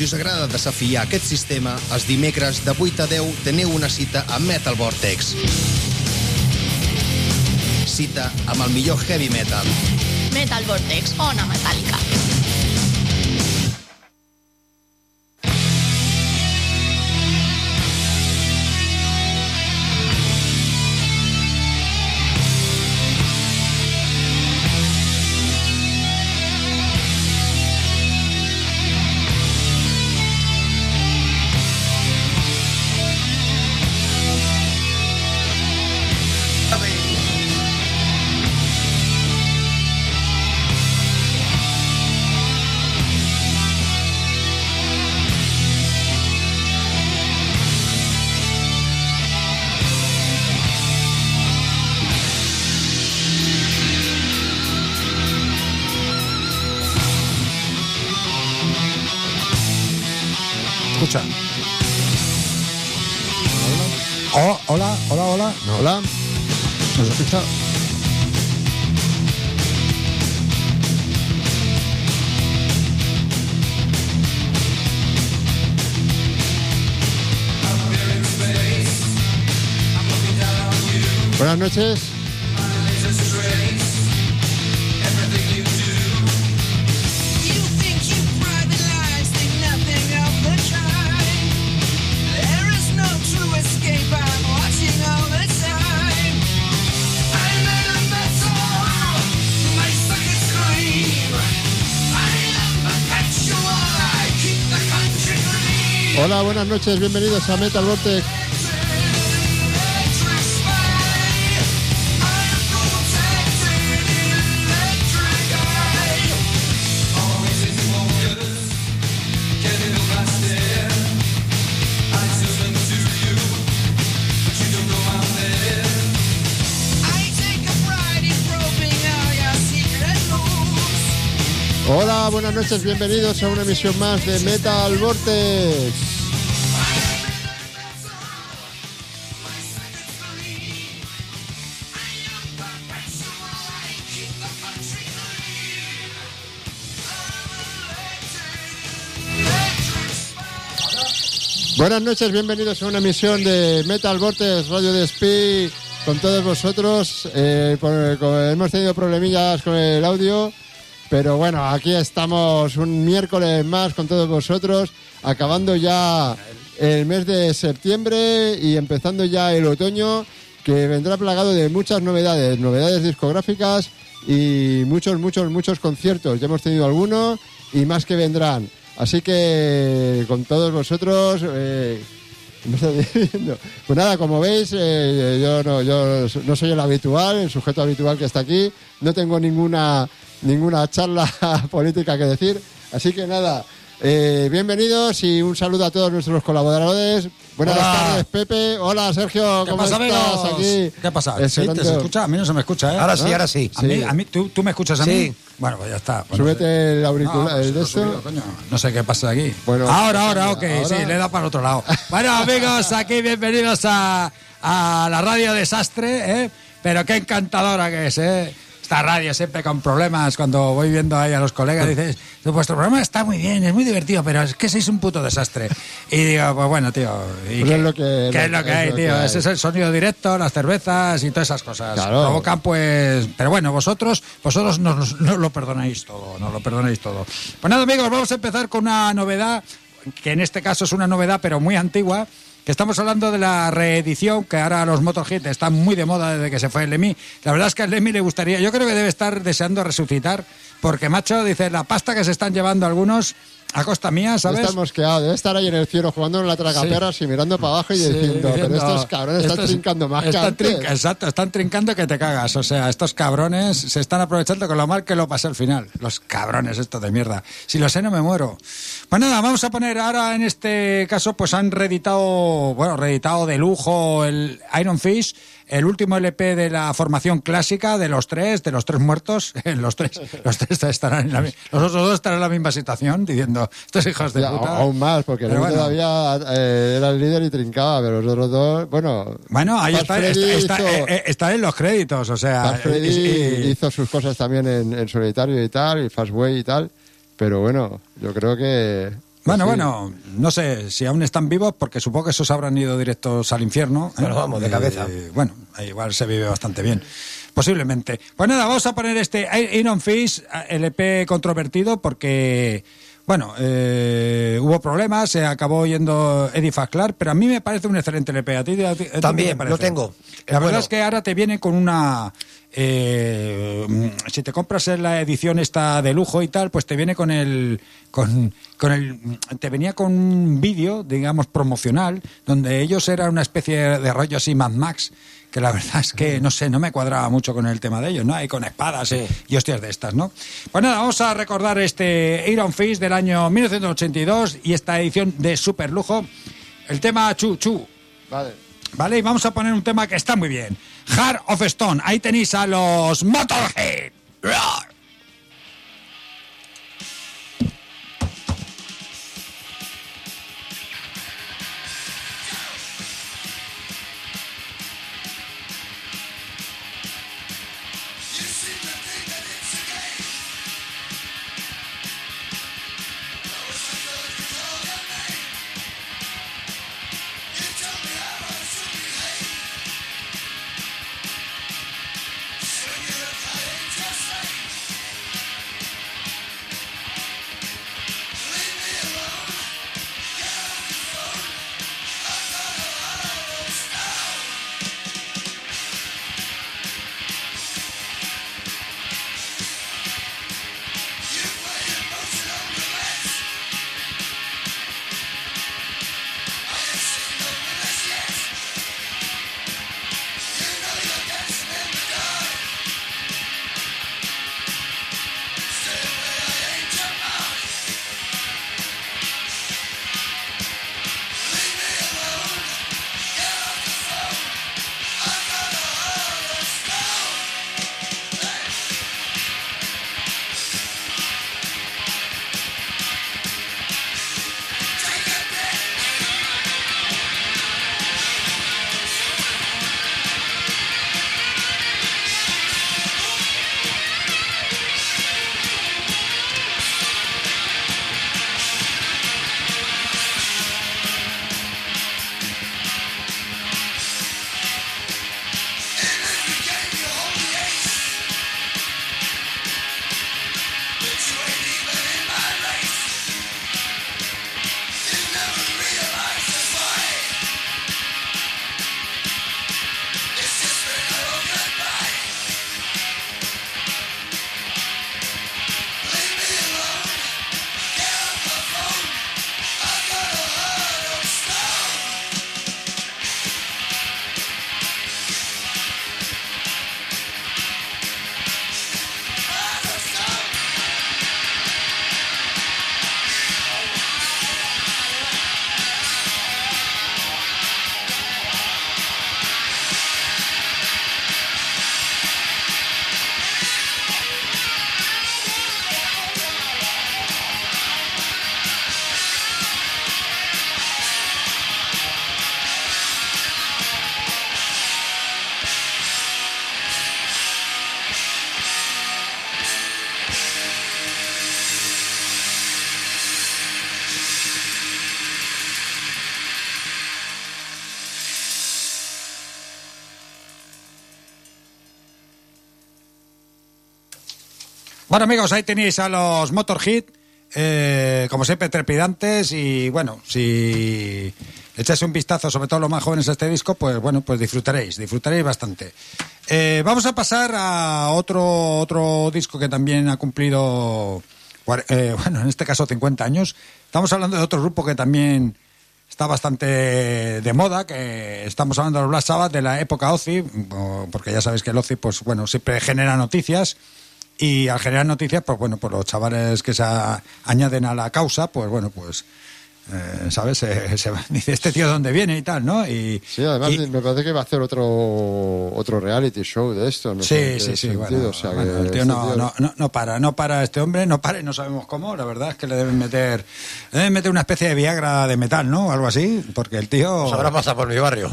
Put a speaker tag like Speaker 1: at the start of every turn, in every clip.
Speaker 1: Si us agrada desafiar aquest sistema, els dimecres de 8 a 10 teniu una cita a Metal Vortex. Cita amb el millor heavy metal.
Speaker 2: Metal Vortex, ona metàl·lica.
Speaker 3: Hola,
Speaker 4: buenas noches. Bienvenidos a Metal Vortex. Buenas noches. Bienvenidos a una emisión más de Metal Vortex. Buenas noches, bienvenidos a una emisión de Metal Vortex Radio Despí con todos vosotros. Eh, hemos tenido problemillas con el audio, pero bueno, aquí estamos un miércoles más con todos vosotros, acabando ya el mes de septiembre y empezando ya el otoño, que vendrá plagado de muchas novedades, novedades discográficas y muchos, muchos, muchos conciertos. Ya hemos tenido algunos y más que vendrán. Así que con todos vosotros, eh, me. Pues nada, como veis, eh, yo, no, yo no soy el habitual, el sujeto habitual que está aquí. No tengo ninguna, ninguna charla política que decir. Así que nada, eh, bienvenidos y un saludo a todos nuestros colaboradores. Buenas
Speaker 3: Hola.
Speaker 4: tardes, Pepe. Hola, Sergio.
Speaker 3: ¿Qué
Speaker 4: ¿Cómo
Speaker 3: pasa,
Speaker 4: estás
Speaker 3: amigos?
Speaker 4: aquí?
Speaker 3: ¿Qué pasa? ¿Sí? ¿Te se escucha? A mí no se me escucha, ¿eh?
Speaker 5: Ahora sí, ahora sí.
Speaker 3: A mí,
Speaker 4: Sí.
Speaker 3: a mí, ¿tú, tú me escuchas a
Speaker 5: Sí.
Speaker 3: mí? Bueno, pues ya está. Bueno,
Speaker 4: Súbete el
Speaker 3: No,
Speaker 4: auricular,
Speaker 3: pues
Speaker 4: el de
Speaker 3: subido, coño. No sé qué pasa aquí.
Speaker 4: Bueno,
Speaker 3: ahora, ahora, ok,
Speaker 4: ahora-
Speaker 3: sí, le da para el otro lado. Bueno, amigos, aquí bienvenidos a, a la radio Desastre, ¿eh? Pero qué encantadora que es, ¿eh? Esta radio siempre con problemas, cuando voy viendo ahí a los colegas, dices, vuestro programa está muy bien, es muy divertido, pero es que sois un puto desastre. Y digo, pues bueno, tío, ¿y
Speaker 4: Pues
Speaker 3: qué,
Speaker 4: es lo que-
Speaker 3: qué es lo que
Speaker 4: es
Speaker 3: hay,
Speaker 4: lo que
Speaker 3: tío?
Speaker 4: hay.
Speaker 3: Ese es el sonido directo, las cervezas y todas esas cosas.
Speaker 4: Claro.
Speaker 3: Provocan, pues. Pero bueno, vosotros, vosotros nos, nos lo perdonáis todo, nos lo perdonáis todo. Pues nada, amigos, vamos a empezar con una novedad, que en este caso es una novedad, pero muy antigua. Que estamos hablando de la reedición, que ahora los Motorhead están muy de moda desde que se fue el Lemmy. La verdad es que al Lemmy le gustaría, yo creo que debe estar deseando resucitar, porque macho, dice, la pasta que se están llevando algunos a costa mía, ¿sabes?
Speaker 4: Está mosqueado, debe estar ahí en el cielo jugando en la tragaperras y mirando para abajo y
Speaker 3: Sí,
Speaker 4: diciendo, pero estos cabrones están trincando más que
Speaker 3: están
Speaker 4: antes".
Speaker 3: trinca- exacto, están trincando que te cagas. O sea, estos cabrones se están aprovechando con lo mal que lo pasé al final. Los cabrones estos de mierda. Si lo sé, no me muero. Pues nada, vamos a poner ahora en este caso, pues han reeditado, bueno, reeditado de lujo el Iron Fish, el último LP de la formación clásica de los tres, de los tres muertos. los tres, los tres estarán en la, los otros dos estarán en la misma situación, diciendo, estos hijos de
Speaker 4: Ya,
Speaker 3: puta.
Speaker 4: aún más, porque
Speaker 3: Pero bueno.
Speaker 4: todavía eh, era el líder y trincaba, pero los otros dos, bueno.
Speaker 3: Bueno, ahí está,
Speaker 4: Freddy
Speaker 3: está, está-
Speaker 4: hizo-
Speaker 3: eh, eh, está en los créditos, o sea.
Speaker 4: Freddy hizo sus cosas también en, en solitario y tal, y Fastway y tal, pero bueno, yo creo que
Speaker 3: Bueno,
Speaker 4: Sí.
Speaker 3: bueno, no sé si aún están vivos, porque supongo que esos habrán ido directos al infierno. ¿eh?
Speaker 5: Bueno, vamos, de cabeza.
Speaker 3: bueno, igual se vive bastante bien. Posiblemente. Pues nada, vamos a poner este Iron Fist LP controvertido porque, bueno, eh, hubo problemas, se acabó yendo Eddie Fasclar, pero a mí me parece un excelente LP. ¿A ti, a ti- a ti
Speaker 5: También, lo tengo.
Speaker 3: La
Speaker 5: Es
Speaker 3: verdad
Speaker 5: bueno.
Speaker 3: es que ahora te viene con una... eh, si te compras en la edición esta de lujo y tal, pues te viene con el... Con, con el te venía con un vídeo, digamos, promocional, donde ellos eran una especie de rollo así Mad Max, que la verdad es que, no sé, no me cuadraba mucho con el tema de ellos, ¿no? Y con espadas y- y hostias de estas, ¿no? Pues nada, vamos a recordar este Iron Fist del año 1982 y esta edición de super lujo. El tema Chu Chu.
Speaker 4: Vale.
Speaker 3: ¿Vale? Y vamos a poner un tema que está muy bien. Heart of Stone. Ahí tenéis a los Motorhead. Bueno, amigos, ahí tenéis a los Motorhead. eh, como siempre, trepidantes. Y bueno, si echáis un vistazo, sobre todo los más jóvenes, a este disco, pues bueno, pues disfrutaréis, disfrutaréis bastante. Eh, vamos a pasar a otro, otro disco que también ha cumplido, eh, bueno, en este caso 50 años. Estamos hablando de otro grupo que también está bastante de moda, que estamos hablando de los Black Sabbath de la época Ozzy, porque ya sabéis que el Ozzy, pues bueno, siempre genera noticias. Y al generar noticias, pues bueno, pues los chavales que se añaden a la causa, pues bueno, pues, eh, ¿sabes? Se, se va- dice, este tío de dónde viene y tal, ¿no? Y,
Speaker 4: Sí, además
Speaker 3: y-
Speaker 4: me parece que va a hacer otro otro reality show de esto. No
Speaker 3: Sí, sí, sí, bueno,
Speaker 4: o sea,
Speaker 3: bueno,
Speaker 4: que
Speaker 3: el tío
Speaker 4: este
Speaker 3: no,
Speaker 4: tío-
Speaker 3: no, no, no para, no para este hombre, no para y no sabemos cómo, la verdad es que le deben meter, le deben meter una especie de Viagra de metal, ¿no? Algo así, porque el tío...
Speaker 5: Pues habrá pasado por mi barrio.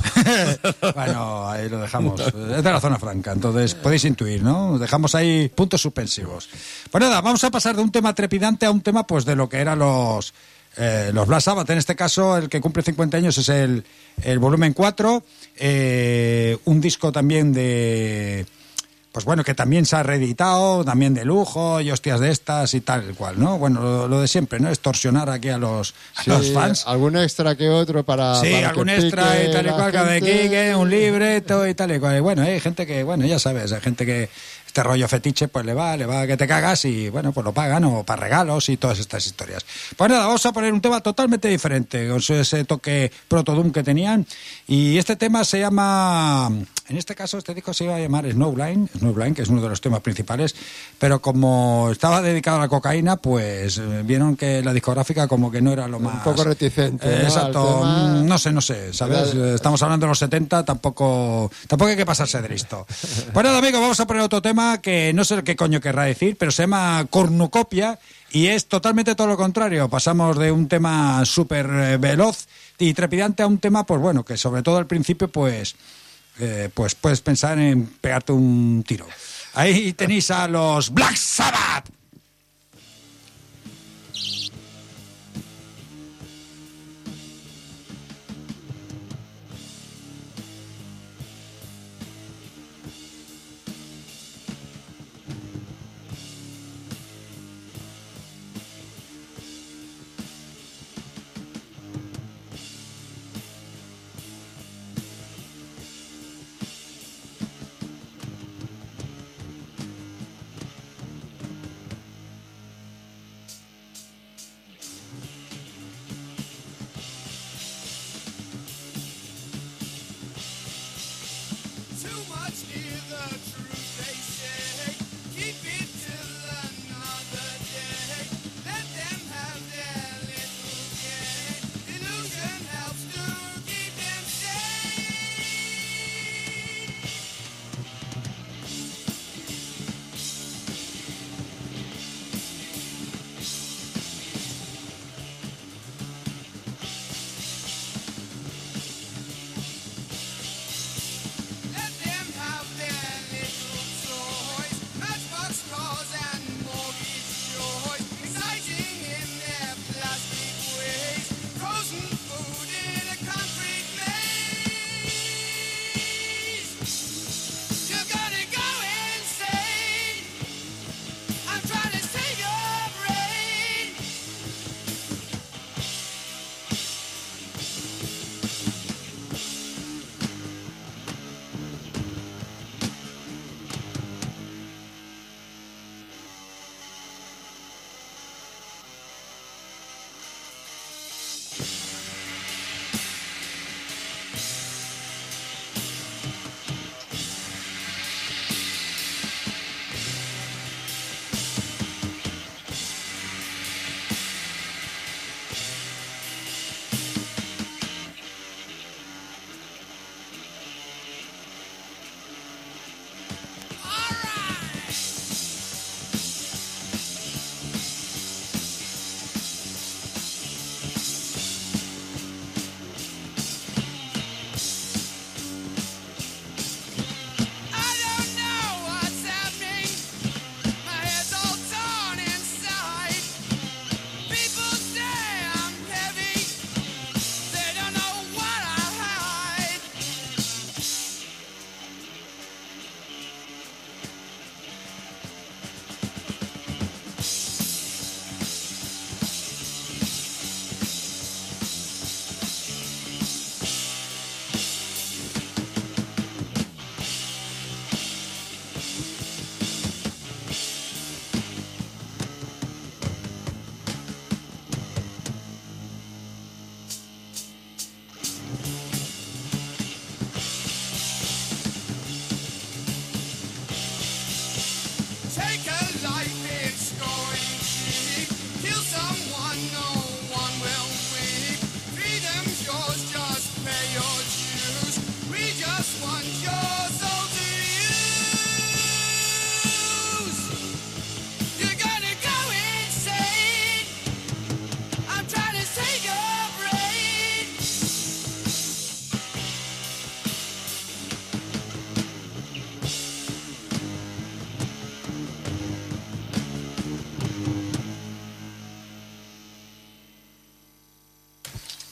Speaker 3: bueno, ahí lo dejamos. Es de la zona franca, entonces podéis intuir, ¿no? Dejamos ahí puntos suspensivos. Pues nada, vamos a pasar de un tema trepidante a un tema, pues, de lo que eran los eh, los Black Sabbath. En este caso, el que cumple 50 años es el, el volumen 4, eh, un disco también de... Pues bueno, que también se ha reeditado, también de lujo, y hostias de estas y tal cual, ¿no? Bueno, lo, lo de siempre, ¿no? Extorsionar aquí a los, a
Speaker 4: Sí,
Speaker 3: los fans.
Speaker 4: algún extra que otro para.
Speaker 3: Sí,
Speaker 4: para que
Speaker 3: algún extra y tal y cual, cada de. Quique, un libreto y tal y cual. Y bueno, hay gente que, bueno, ya sabes, hay gente que este rollo fetiche pues le va, le va que te cagas y bueno, pues lo pagan o para regalos y todas estas historias. Pues nada, vamos a poner un tema totalmente diferente, con ese toque protodum que tenían. Y este tema se llama, en este caso este disco se iba a llamar Snowblind, Snowblind, que es uno de los temas principales, pero como estaba dedicado a la cocaína, pues eh, vieron que la discográfica como que no era lo más...
Speaker 4: poco reticente,
Speaker 3: Eh,
Speaker 4: ¿no?
Speaker 3: exacto,
Speaker 4: tema.
Speaker 3: mm, no sé, no sé, ¿sabes?
Speaker 4: Era-
Speaker 3: Estamos hablando de los 70, tampoco, tampoco hay que pasarse de listo. Pues nada, amigos, vamos a poner otro tema que no sé qué coño querrá decir, pero se llama cornucopia y es totalmente todo lo contrario. Pasamos de un tema súper veloz y trepidante a un tema, pues bueno, que sobre todo al principio, pues, eh, pues puedes pensar en pegarte un tiro. Ahí tenéis a los Black Sabbath.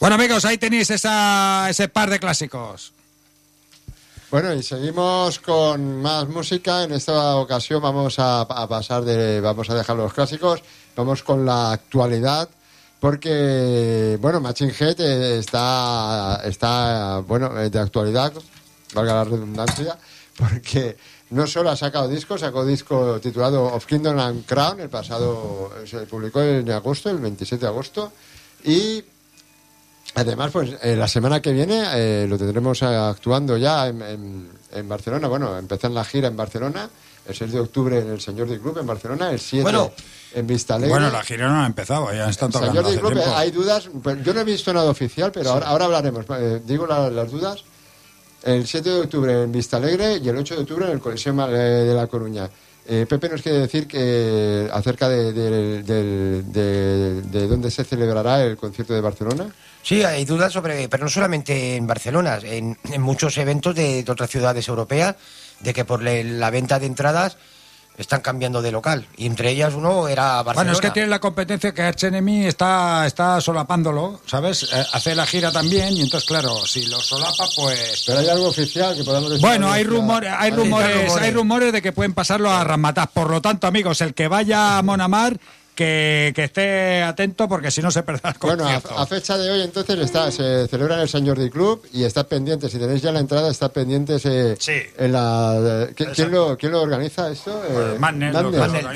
Speaker 3: Bueno, amigos, ahí tenéis esa, ese par de clásicos.
Speaker 4: Bueno, y seguimos con más música. En esta ocasión vamos a, pasar de, vamos a dejar los clásicos, vamos con la actualidad, porque, bueno, Machine Head eh, está, está, bueno, eh, de actualidad, valga la redundancia, porque no solo ha sacado disco, sacó disco titulado Of Kingdom and Crown, el pasado, se publicó en agosto, el 27 de agosto, y Además, pues eh, la semana que viene eh, lo tendremos eh, actuando ya en, en- en Barcelona. Bueno, empezar la gira en Barcelona, el 6 de octubre en el Señor de Club en Barcelona, el 7
Speaker 5: Bueno.
Speaker 4: en Vista Alegre.
Speaker 3: Bueno, la gira no ha empezado, ya están tocando
Speaker 4: Señor de
Speaker 3: hace
Speaker 4: Club,
Speaker 3: tiempo.
Speaker 4: hay dudas. pues, yo no he visto nada oficial, pero ahora, ahora hablaremos. Eh, digo la- las dudas. El 7 de octubre en Vista Alegre y el 8 de octubre en el Coliseo eh, de La Coruña. Eh, Pepe nos quiere decir que acerca de, de- del- de- de dónde se celebrará el concierto de Barcelona.
Speaker 5: Sí, hay dudas sobre, pero no solamente en Barcelona, en, en muchos eventos de, de otras ciudades europeas, de que por le- la venta de entradas están cambiando de local. Y entre ellas uno era Barcelona.
Speaker 3: Bueno, es que tiene la competencia que Arch Enemy está, está solapándolo, ¿sabes? Eh, hace la gira también y entonces, claro, si lo solapa, pues...
Speaker 4: Pero hay algo oficial que podamos decir.
Speaker 3: Bueno, hay rumores, hay rumores.
Speaker 5: hay rumores
Speaker 3: de que pueden pasarlo a Ramataz. Por lo tanto, amigos, el que vaya a Monamar, que, que esté atento porque si no se perderá el
Speaker 4: Bueno, a, fecha de hoy entonces está, se celebra en el Señor Jordi Club y está pendiente, si tenéis ya la entrada, está pendiente ese,
Speaker 3: Sí.
Speaker 4: en la... ¿quién, lo, ¿Quién lo organiza esto? Eh,
Speaker 3: Madness,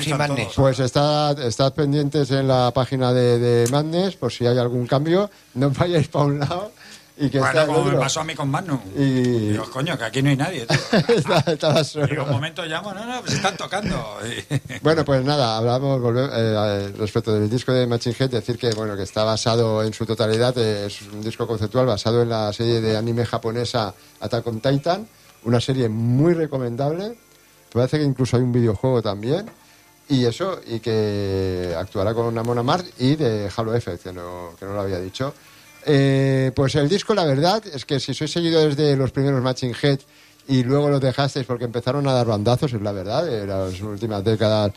Speaker 5: sí.
Speaker 4: Pues está, estad pendientes en la página de, de Madness por si hay algún cambio. No vayáis para un lado y que
Speaker 3: Bueno, como me pasó a mí con Manu.
Speaker 4: Y-
Speaker 3: Digo, coño, que aquí no hay nadie.
Speaker 4: estaba solo.
Speaker 3: Digo, un momento llamo, no, no, pues están tocando.
Speaker 4: Bueno, pues nada, hablamos volve- eh, respecto del disco de Machine Head, decir que bueno que está basado en su totalidad, eh, es un disco conceptual basado en la serie de anime japonesa Attack on Titan, una serie muy recomendable. Parece que incluso hay un videojuego también. Y eso, y que actuará con Amon Mart y de Halo Effect, que no, que no lo había dicho. Eh, pues el disco, la verdad, es que si sois seguidores de los primeros Matching Head y luego los dejasteis porque empezaron a dar bandazos, es la verdad, en las últimas décadas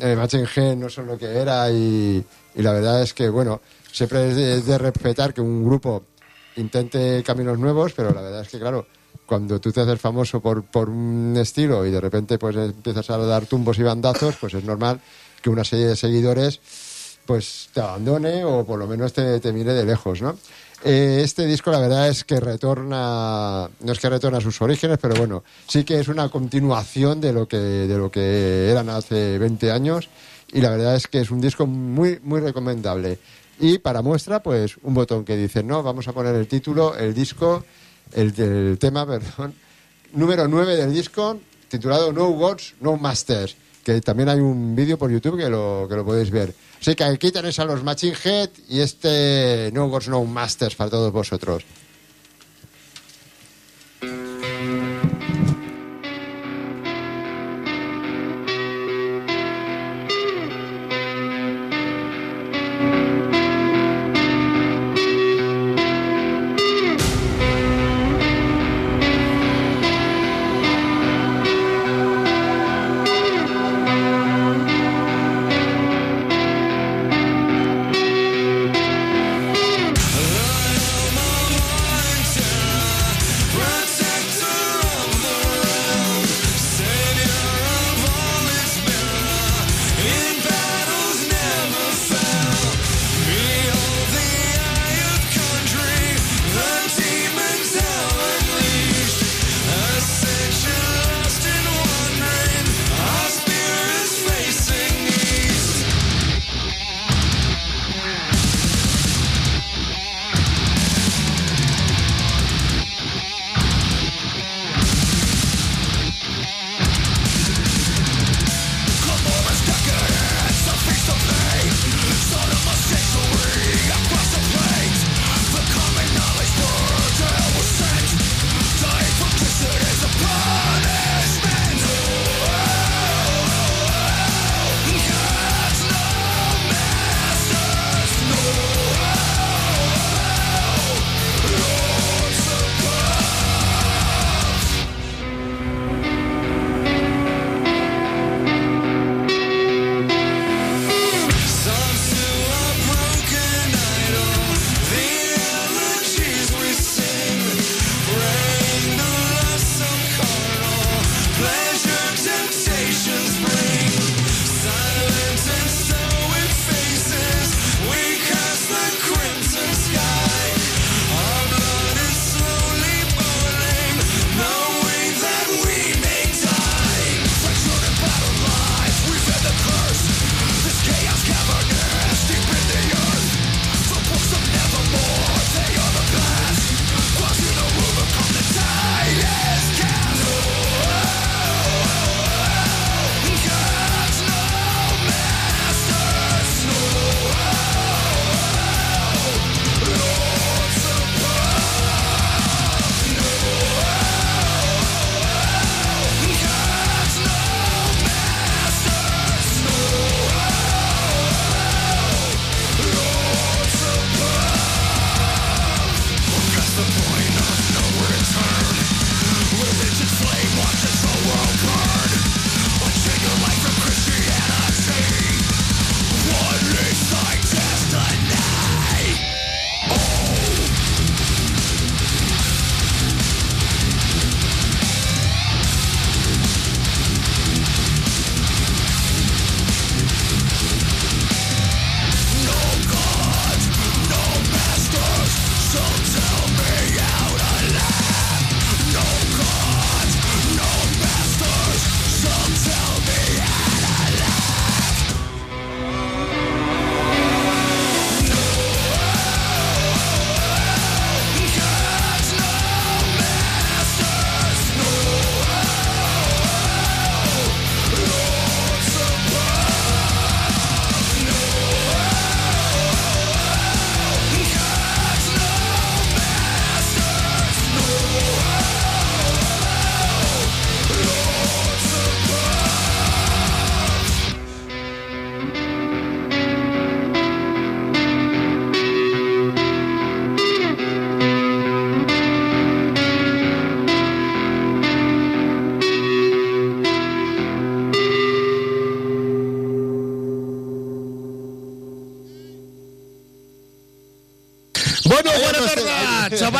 Speaker 4: eh, Matching Head no son lo que era y, la verdad es que, bueno, siempre es de, de respetar que un grupo intente caminos nuevos, pero la verdad es que, claro, cuando tú te haces famoso por, por un estilo y de repente pues empiezas a dar tumbos y bandazos, pues es normal que una serie de seguidores pues te abandone o por lo menos te, mire de lejos, ¿no? Eh, este disco la verdad es que retorna, no es que retorna sus orígenes, pero bueno, sí que es una continuación de lo que, de lo que eran hace 20 años y la verdad es que es un disco muy, muy recomendable. Y para muestra, pues un botón que dice, no, vamos a poner el título, el disco, el, el tema, perdón, número 9 del disco, titulado No Gods, No Masters, que también hay un vídeo por YouTube que lo, que lo podéis ver. Así que aquí tenéis a los Machine Head y este No Gods, No Masters para todos vosotros.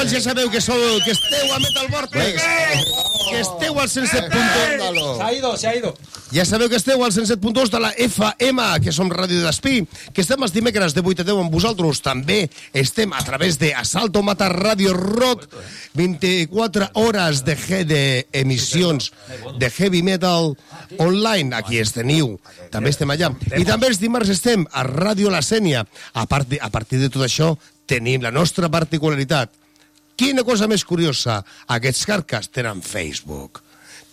Speaker 6: Abans ja sabeu que, sou, que esteu a Metal Vortex. Que esteu al 107.2.
Speaker 4: Escándalo.
Speaker 3: Se ha ido, se ha ido.
Speaker 6: Ja sabeu que esteu al 107.2 de la FM, que som Ràdio d'Espí, que estem els dimecres de 8 a 10 amb vosaltres. També estem a través de Asalto Mata Radio Rock, 24 hores de, he- de emissions de heavy metal online. Aquí es teniu. També estem allà. I també els dimarts estem a Ràdio La Sènia. A, part de, a partir de tot això, tenim la nostra particularitat. Quina cosa més curiosa, aquests carcas tenen Facebook.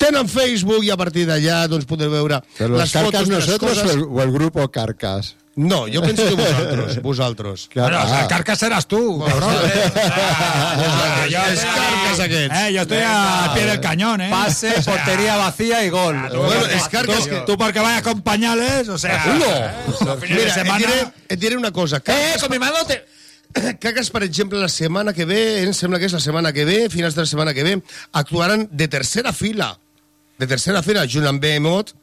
Speaker 6: Tenen Facebook i a partir d'allà doncs, podeu veure
Speaker 4: los
Speaker 6: les fotos de les
Speaker 4: nosotros o
Speaker 6: coses.
Speaker 4: el, o el grupo Carcas.
Speaker 6: No, jo penso que vosaltres, vosaltres.
Speaker 4: Que-
Speaker 3: Bueno, o
Speaker 4: ah,
Speaker 3: el carcas serás tú, cabrón. Ah, yo-
Speaker 6: Els carcas aquests.
Speaker 3: Eh, yo estoy al pie del cañón, ¿eh?
Speaker 7: Pase,
Speaker 3: O sea,
Speaker 7: portería vacía y gol.
Speaker 6: Bueno, els carcas que...
Speaker 3: Tú porque vayas con pañales, o sea...
Speaker 6: No!
Speaker 3: De
Speaker 6: Mira, et
Speaker 3: semana...
Speaker 6: diré, et diré una cosa.
Speaker 3: Eh,
Speaker 6: Carcas,
Speaker 3: con mi mano te...
Speaker 6: Carcas, per exemple, la setmana que ve, em sembla que és la setmana que ve, finals de la setmana que ve, actuaran de tercera fila. De tercera fila, junt amb Behemoth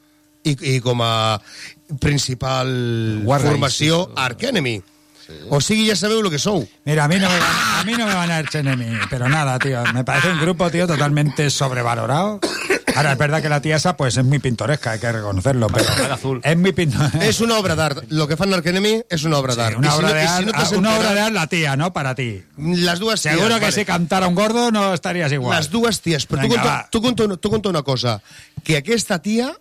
Speaker 6: i, i com a principal
Speaker 7: War Race,
Speaker 6: formació Arc Enemy. O sigui, ja sabeu el que sou.
Speaker 3: Mira, a mí, no me a mí no me van a dar enemy, pero nada, tío. Me parece un grupo, tío, totalmente sobrevalorado. Ahora, es verdad que la tía esa, pues, es muy pintoresca, hay que reconocerlo, pero
Speaker 7: azul.
Speaker 3: es muy pintoresca.
Speaker 6: Una obra d'art. Lo que fan Arc Enemy és una obra d'art.
Speaker 3: una
Speaker 6: I si
Speaker 3: obra
Speaker 6: no-
Speaker 3: de
Speaker 6: i si
Speaker 3: art,
Speaker 6: no t'has
Speaker 3: una obra de art la tía, ¿no? Para ti.
Speaker 6: Les dues ties,
Speaker 3: Seguro que
Speaker 6: vale.
Speaker 3: si cantara un gordo no estarías igual.
Speaker 6: Les dues ties. Però tu
Speaker 3: Vinga,
Speaker 6: conta,
Speaker 3: va.
Speaker 6: tu, conta, una- tu conta una cosa. Que aquesta tia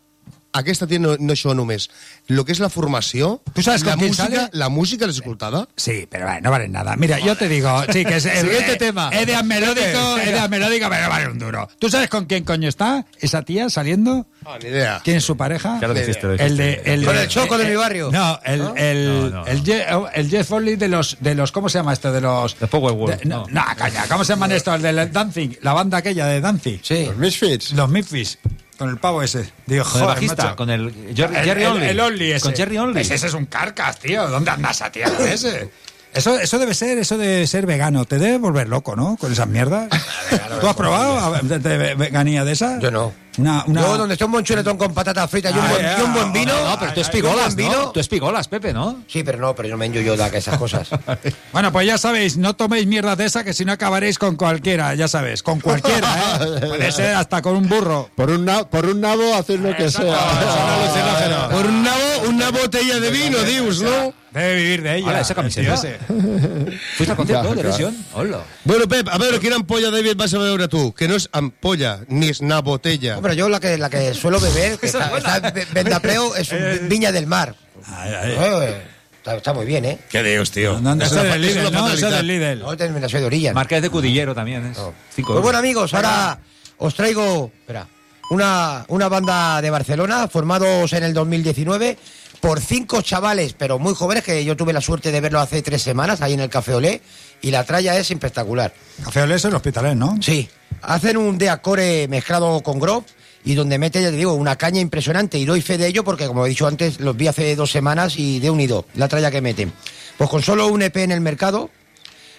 Speaker 6: aquesta tia no, no això només. Lo que és la formació,
Speaker 3: Tu sabes
Speaker 6: la música,
Speaker 3: sale?
Speaker 6: la música l'has escoltada?
Speaker 3: Sí, pero vale, no vale nada. Mira, yo te digo, sí, que es,
Speaker 7: Siguiente
Speaker 3: es-
Speaker 7: tema.
Speaker 3: Es de melódico, es de melódico, pero no vale un duro. ¿Tú sabes con quién coño está esa tía saliendo?
Speaker 6: Ah, ni idea.
Speaker 3: ¿Quién es su pareja?
Speaker 7: Ya lo dijiste, lo
Speaker 3: El de, el
Speaker 5: Con
Speaker 3: de-
Speaker 5: el Choco de
Speaker 3: eh,
Speaker 5: mi barrio.
Speaker 3: No, el, el,
Speaker 7: No, no,
Speaker 3: el, Je- el Jeff Foley de los, de los, ¿cómo se llama esto? De los...
Speaker 7: De Power World,
Speaker 3: de- no,
Speaker 7: no.
Speaker 3: no, caña, ¿cómo se llaman estos? El de Dancing, la banda aquella de Dancing.
Speaker 5: Sí.
Speaker 4: Los Misfits.
Speaker 3: Los Memphis, con el pavo ese. Digo,
Speaker 7: Con el
Speaker 3: joder,
Speaker 7: bajista,
Speaker 3: macho.
Speaker 7: con el Jerry,
Speaker 3: El-
Speaker 7: Jerry
Speaker 3: el-
Speaker 7: Only.
Speaker 3: El Only ese.
Speaker 7: Con Jerry Only.
Speaker 3: Pues ese es un carcas, tío. ¿Dónde anda esa tía con ese? Eso, eso debe ser, eso debe ser vegano. Te debe volver loco, ¿no? Con esas mierdas. ¿Tú has probado a- de, de veganía de esa?
Speaker 5: Yo no.
Speaker 3: Una, una...
Speaker 5: Yo donde esté un buen chuletón con patatas fritas y un,
Speaker 3: Ah,
Speaker 5: buen,
Speaker 3: ya,
Speaker 5: y un buen vino.
Speaker 7: No, pero tú espigolas,
Speaker 5: buen
Speaker 7: ¿no? Tú espigolas, Pepe, ¿no?
Speaker 5: Sí, pero no, pero yo no me enyo yo de esas cosas.
Speaker 3: Bueno, pues ya sabéis, no toméis mierda de esa que si no acabaréis con cualquiera, ya sabes, con cualquiera, ¿eh? Puede ser hasta con un burro.
Speaker 4: Por un, na- por un nabo hacer lo que sea.
Speaker 6: Por un nabo, una botella de vino, dius, no?
Speaker 3: Debe vivir de ella.
Speaker 7: Hola, esa camiseta.
Speaker 3: tío.
Speaker 7: ¿Fuiste al concierto de
Speaker 4: claro.
Speaker 7: lesión? Hola.
Speaker 6: Bueno, Pep, a veure, quina ampolla de vi et vas a beure tu? Que no és ampolla, ni és una botella.
Speaker 5: Hombre, yo la que, la que suelo beber, que está, está en Vendapleo, es un Viña del Mar.
Speaker 3: Ay, ay.
Speaker 5: Eh, está, está muy bien, ¿eh?
Speaker 6: És una
Speaker 3: líder, no? Ese
Speaker 6: fatalitat.
Speaker 3: del líder.
Speaker 5: No, también soy de orilla.
Speaker 7: Marqués de Cudillero también es. Cinco
Speaker 5: Pues
Speaker 7: euros.
Speaker 5: bueno, amigos, ahora os traigo espera, una, una banda de Barcelona, formados en el 2019 por cinco chavales, pero muy jóvenes, que yo tuve la suerte de verlo hace tres semanas ahí en el Café Olé, y la tralla es espectacular.
Speaker 3: Café Olés en el hospitalet, ¿no?
Speaker 5: Sí, hacen un deacore mezclado con grove y donde mete, ya te digo, una caña impresionante y doy fe de ello porque, como he dicho antes, los vi hace dos semanas y de unido, la tralla que meten. Pues con solo un EP en el mercado,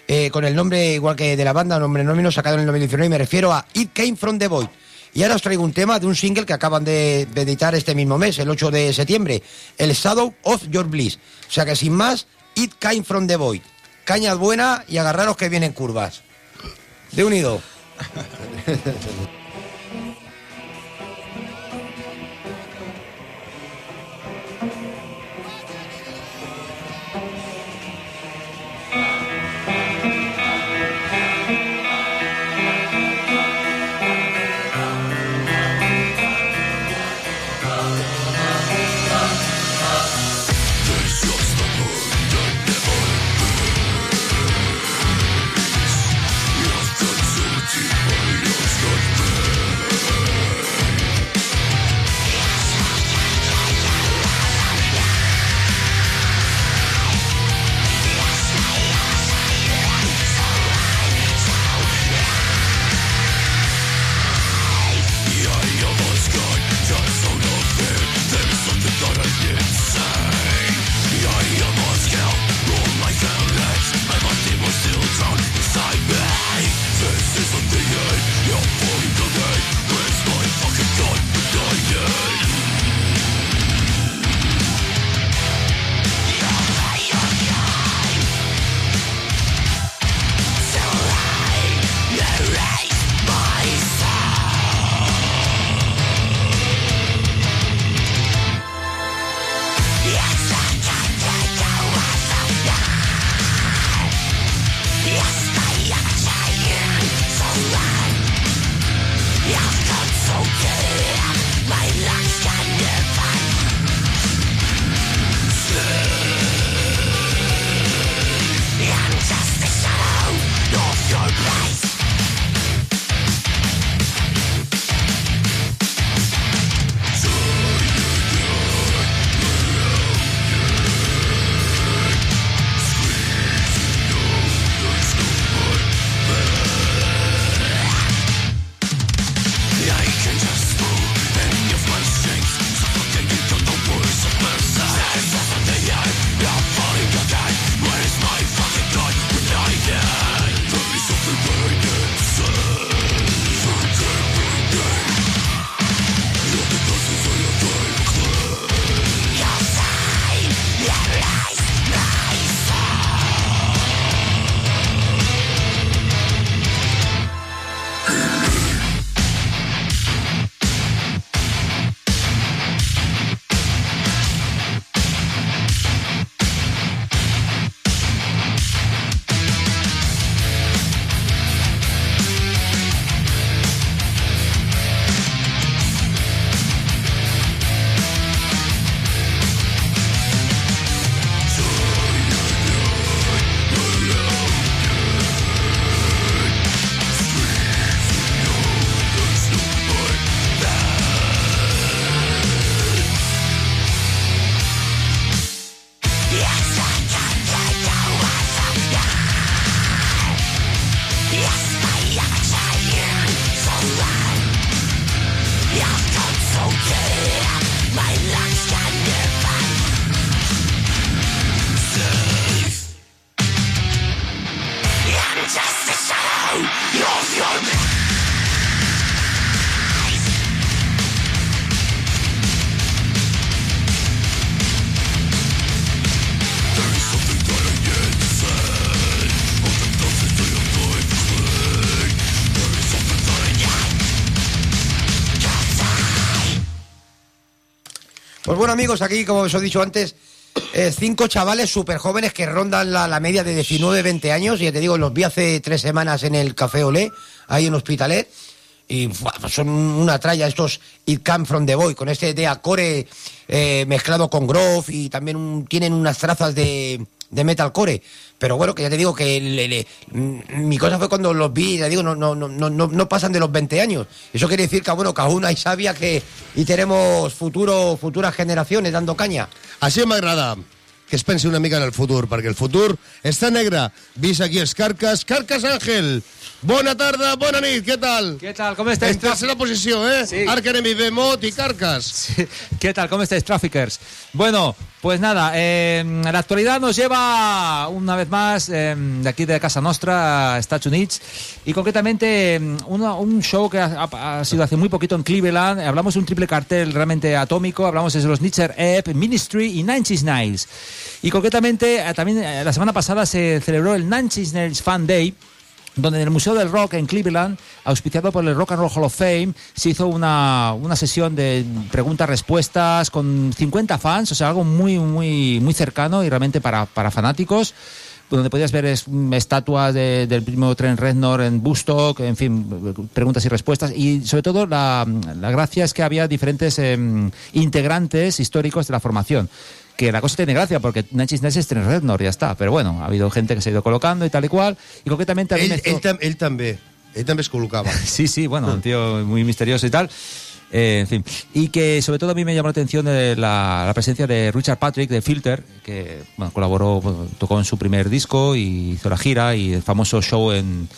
Speaker 5: eh, con el nombre igual que de la banda, nombre nómino sacado en el 2019, y me refiero a It Came From The Void. Y ahora os traigo un tema de un single que acaban de, editar este mismo mes, el 8 de septiembre, el Shadow of Your Bliss. O sea que sin más, It Came From The Void. Caña buena y agarraros que vienen curvas. De unido. bueno, amigos, aquí, como os he dicho antes, eh, cinco chavales súper jóvenes que rondan la, media de 19, 20 años. Y ya te digo, los vi hace tres semanas en el Café Olé, ahí en Hospitalet. Y pues son una tralla estos It Come From The Boy, con este de Acore eh, mezclado con Grove y también un- tienen unas trazas de, de Metalcore. Pero bueno, que ya te digo que le- le- mm, mi cosa fue cuando los vi, ya digo, no, no, no, no, no- pasan de los 20 años. Eso quiere decir que, bueno, que aún hay sabia que, y tenemos futuro, futuras generaciones dando caña.
Speaker 6: Així m'agrada que es una mica en el futur, perquè el futur està negre. Vist aquí els Carcas. Carcas Àngel, bona tarda, bona nit, què tal?
Speaker 7: ¿Qué tal? ¿Cómo estáis?
Speaker 6: En tercera posició, eh?
Speaker 7: Sí.
Speaker 6: Arkenemi, Bemot i Carcas.
Speaker 7: Sí. ¿Qué tal? ¿Cómo estáis, traffickers? Bueno, pues nada, eh, la actualidad nos lleva una vez más eh, de aquí de casa nostra a Estados Unidos y concretamente eh, una- un show que ha, ha- sido hace muy poquito en Cleveland. Hablamos de un triple cartel realmente atómico, hablamos de los Nietzsche Ebb, Ministry y Inch Nails. Y concretamente eh, también eh, la semana pasada se celebró el Inch Nails Fan Day donde en el Museo del Rock en Cleveland, auspiciado por el Rock and Roll Hall of Fame, se hizo una, una sesión de preguntas-respuestas con 50 fans, o sea, algo muy, muy, muy cercano y realmente para, para fanáticos donde podías ver mm, estatuas de- del primo Trent Reznor en Bustock, en fin, preguntas y respuestas. Y sobre todo la, la gracia es que había diferentes em, integrantes históricos de la formación. Que la cosa tiene gracia porque Nanchis Ness es Trent Reznor, ya está. Pero bueno, ha habido gente que se ha ido colocando y tal y cual. Y concretamente también
Speaker 6: Ell,
Speaker 7: hizo-
Speaker 6: ell, tam ell també. Ell també es col·locava.
Speaker 7: Sí, sí, bueno, un tío muy misterioso y tal. Eh, en fin. Y que sobre todo a mí me llamó la atención eh, la, la presencia de Richard Patrick de Filter, que bueno, colaboró, tocó en su primer disco y hizo la gira y el famoso show en,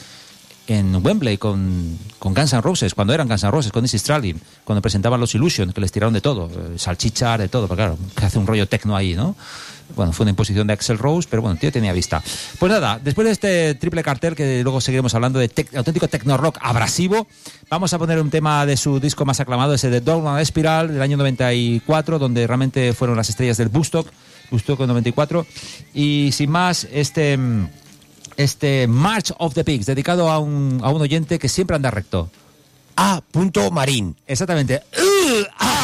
Speaker 7: en Wembley con, con Guns N' Roses, cuando eran Guns N' Roses, con Dizzy Stradlin, cuando presentaban los Illusion, que les tiraron de todo, eh, salchichar, de todo, pero claro, que hace un rollo tecno ahí, ¿no? Bueno, fue una imposición de Axel Rose, pero bueno, el tío tenía vista. Pues nada, después de este triple cartel, que luego seguiremos hablando de tec- auténtico tecno rock abrasivo, vamos a poner un tema de su disco más aclamado, ese de Dogman Espiral, del año 94, donde realmente fueron las estrellas del Bustock, Bustock en 94. Y sin más, este, mm, este March of the Pigs, dedicado a un, a un oyente que siempre anda recto.
Speaker 5: A. Marín.
Speaker 7: Exactamente. ¡Ugh! ¡Ah!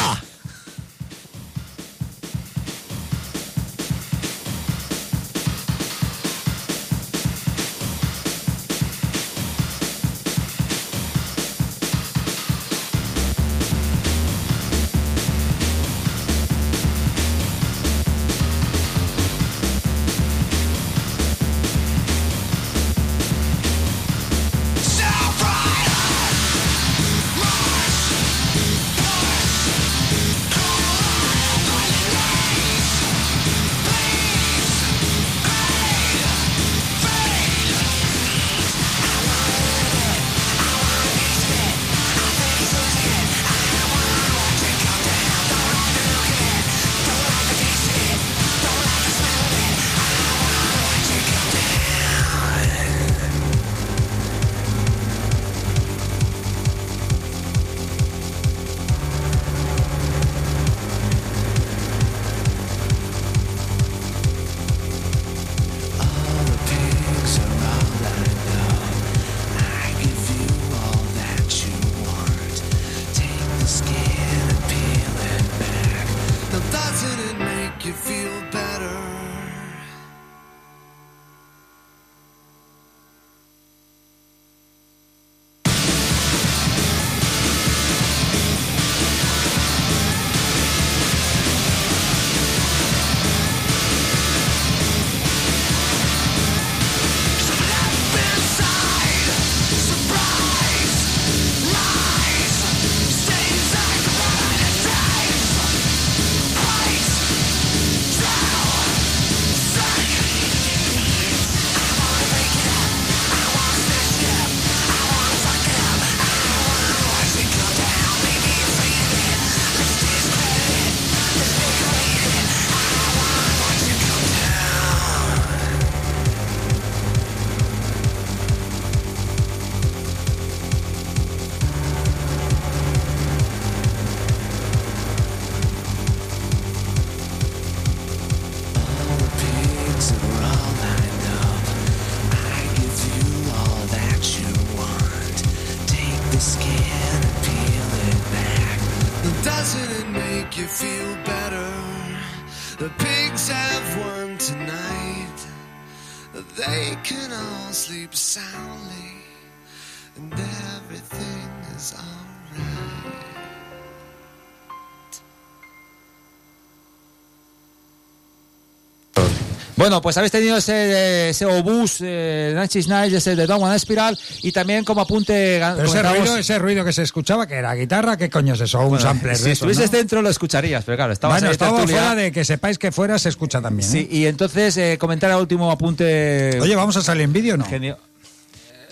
Speaker 7: Bueno, pues habéis tenido ese, ese obús, eh, Nancy ese de Don One Spiral, y también como apunte.
Speaker 3: Pero ese ruido, ese ruido que se escuchaba, que era guitarra, ¿qué coño es eso? Un sampler
Speaker 7: si estuvieses
Speaker 3: ¿no?
Speaker 7: dentro lo escucharías, pero claro, estabas
Speaker 3: Bueno, estaba fuera de que sepáis que fuera se escucha también. ¿eh?
Speaker 7: Sí, y entonces eh, comentar el último apunte.
Speaker 3: Oye, ¿vamos a salir en vídeo o no?
Speaker 7: genio-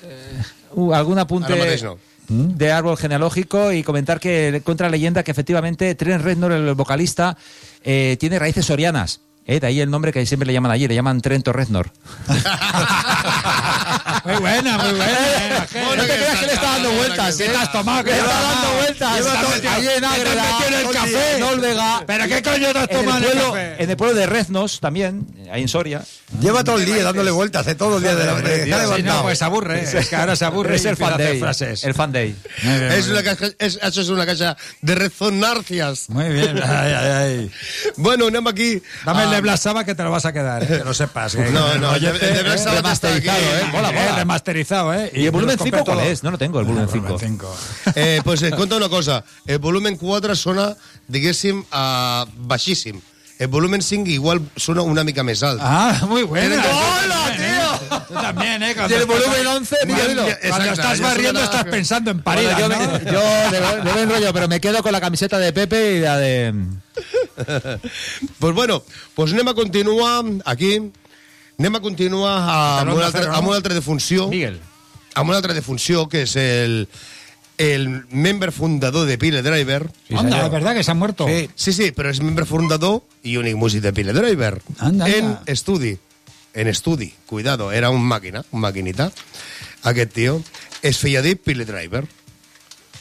Speaker 7: eh, uh, algún apunte
Speaker 6: no.
Speaker 7: de árbol genealógico y comentar que contra leyenda que efectivamente Trent Reznor, el vocalista, eh, tiene raíces sorianas. Eh, de ahí el nombre que siempre le llaman allí, le llaman Trento Reznor.
Speaker 3: Muy buena, muy buena. eh,
Speaker 7: No te creas que le está dando vueltas,
Speaker 3: ¿Qué te has tomado? ¿Qué
Speaker 7: Le está dando vueltas. Ahí en
Speaker 3: ¿Qué te has
Speaker 7: Ágreda,
Speaker 3: en el café?
Speaker 7: en Olvega.
Speaker 3: ¿Pero qué coño te has
Speaker 7: En el,
Speaker 3: tomado en el café?
Speaker 7: en el pueblo de Reznos también, ahí en Soria.
Speaker 5: Lleva todo el día dándole vueltas, hace todo el día de la
Speaker 3: Sí, no, pues se aburre. Es que ahora se aburre
Speaker 7: Es el fan day.
Speaker 3: frases.
Speaker 7: El fan day.
Speaker 3: Muy
Speaker 6: Es una caja, una de rezonarcias.
Speaker 3: Muy bien. Ay, ay, ay.
Speaker 6: Bueno, anem aquí.
Speaker 3: Dame el
Speaker 6: a-
Speaker 3: de Black Sabbath que te lo vas a quedar, eh, que lo sepas. que-
Speaker 6: No, no, el de-
Speaker 3: eh,
Speaker 6: Sabbath está aquí.
Speaker 7: ¿eh? Mola,
Speaker 3: Eh, remasterizado, ¿eh?
Speaker 7: ¿Y el volumen
Speaker 3: los
Speaker 7: 5
Speaker 3: compré
Speaker 7: cuál es? No lo tengo, el volumen
Speaker 3: Ah,
Speaker 7: 5.
Speaker 3: cinco.
Speaker 6: Eh, pues et conta una cosa. El volumen 4 sona, diguéssim, uh, baixíssim. El volumen 5 igual sona una mica més alt.
Speaker 3: Ah, muy bueno.
Speaker 7: ¡Hola, tío!
Speaker 3: Tú también, ¿eh?
Speaker 7: Y
Speaker 3: Cuando
Speaker 7: el
Speaker 3: estás-
Speaker 7: volumen 11,
Speaker 3: Cuando, estás barriendo
Speaker 6: suena-
Speaker 3: estás pensando en
Speaker 7: Bueno, yo,
Speaker 3: ¿no?
Speaker 7: yo de, de buen rollo, pero me quedo con la camiseta de Pepe y la de.
Speaker 6: pues bueno, pues anem a continuar aquí. Anem a continuar amb una,
Speaker 3: de
Speaker 6: altra, amb una altra defunció.
Speaker 7: Miguel.
Speaker 6: Amb una altra defunció, que és el, el membre fundador de Pile Driver.
Speaker 3: Anda, es verdad que se ha muerto.
Speaker 6: Sí, sí, sí, però és membre fundador i únic músic de Pile Driver.
Speaker 3: Anda,
Speaker 6: en
Speaker 3: anda.
Speaker 6: estudi. En estudi, cuidado, era un màquina, un maquinita. Aquest tio es feia dir Pile Driver.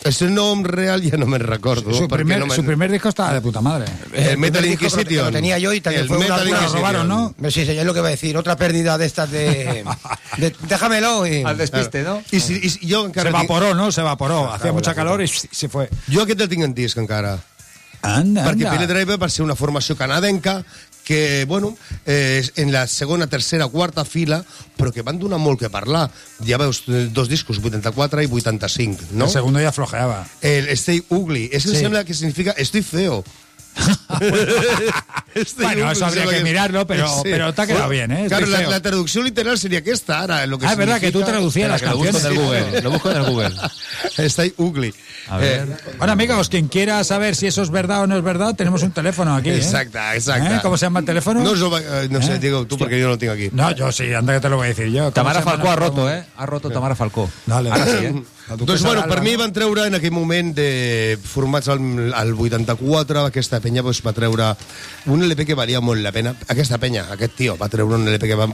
Speaker 6: El seu nom real ja no me'n recordo.
Speaker 3: Su,
Speaker 6: perquè
Speaker 3: primer,
Speaker 6: no me'n-
Speaker 3: su primer disco estaba de puta madre.
Speaker 6: El Metal
Speaker 5: que lo-
Speaker 6: Inquisition.
Speaker 5: lo tenía yo y también
Speaker 6: el
Speaker 5: fue una-
Speaker 6: Metal
Speaker 5: una-
Speaker 3: Lo robaron, ¿no?
Speaker 5: Pero sí, sí, es lo que voy a decir. Otra pérdida de estas de. de- déjamelo. Y,
Speaker 7: Al despiste, ¿no?
Speaker 6: I, si, i jo
Speaker 3: Se
Speaker 6: encara... tinc-
Speaker 3: evaporó, ¿no? Se evaporó. Hacía mucha calor y se fue.
Speaker 6: Jo aquest el tinc en disc encara.
Speaker 3: Anda,
Speaker 6: Perquè
Speaker 3: anda.
Speaker 6: Pile Driver va ser una formació canadenca que, bueno, eh, en la segona, tercera, quarta fila, però que van donar molt que parlar. Ja veus, dos discos, 84 i 85, no?
Speaker 3: El segundo ya flojeaba.
Speaker 6: El Stay Ugly. És
Speaker 3: Sí.
Speaker 6: em sembla que significa estoy feo. Stay
Speaker 3: Bueno, eso habría que mirarlo, pero- pero te ha quedado bien, ¿eh?
Speaker 6: Claro, la, traducción literal sería aquesta, ara. Lo que
Speaker 3: Ah, es verdad que tú traducías las
Speaker 7: que lo busco en el
Speaker 3: canciones.
Speaker 7: Google. Lo busco en el Google.
Speaker 6: Stay Ugly.
Speaker 7: A ver.
Speaker 6: Eh,
Speaker 3: Bueno, amigos, quien quiera saber si eso es verdad o no es verdad, tenemos un teléfono aquí. ¿eh?
Speaker 6: Exacta, exacta.
Speaker 3: ¿Eh? ¿Cómo se llama el teléfono?
Speaker 6: No, va- eh, no sé,
Speaker 3: ¿Eh?
Speaker 6: digo tú porque yo no lo tengo aquí.
Speaker 3: No, yo sí, anda que te lo voy a decir yo. ¿Cómo
Speaker 7: Tamara Falcó ha roto? ¿eh? Ha roto Tamara Falcó.
Speaker 3: Dale.
Speaker 7: Ahora sí, ¿eh?
Speaker 6: Doncs, bueno, per mi van treure en aquell moment de formats al, al 84, aquesta penya doncs, va treure un LP que valia molt la pena. Aquesta penya, aquest tio, va treure un LP que va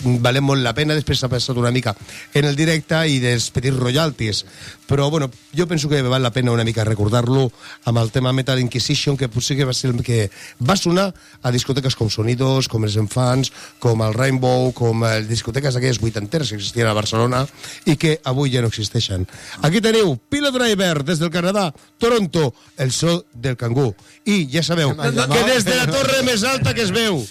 Speaker 6: valer molt la pena, després s'ha passat una mica en el directe i dels petits royalties. Però, bueno, jo penso que val la pena una mica recordar-lo amb el tema Metal Inquisition, que potser que va ser el que va sonar a discoteques com Sonidos, com els Enfants, com el Rainbow, com les discoteques aquelles vuitanteres que existien a Barcelona i que avui ja no existeixen. Aquí teniu Pile Driver des del Canadà, Toronto, el so del cangú. I ja sabeu que des de la torre més alta que es veu,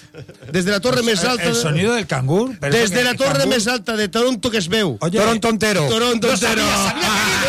Speaker 6: des de la torre més
Speaker 3: El,
Speaker 6: alta...
Speaker 3: el sonido del cangur. pero
Speaker 6: Des de
Speaker 3: que-
Speaker 6: la
Speaker 3: el
Speaker 6: torre
Speaker 3: cangur-
Speaker 6: més alta de Toronto que es veu.
Speaker 3: Oye,
Speaker 5: Toronto entero.
Speaker 6: Toronto entero.
Speaker 7: Es que estaba. ¿Cómo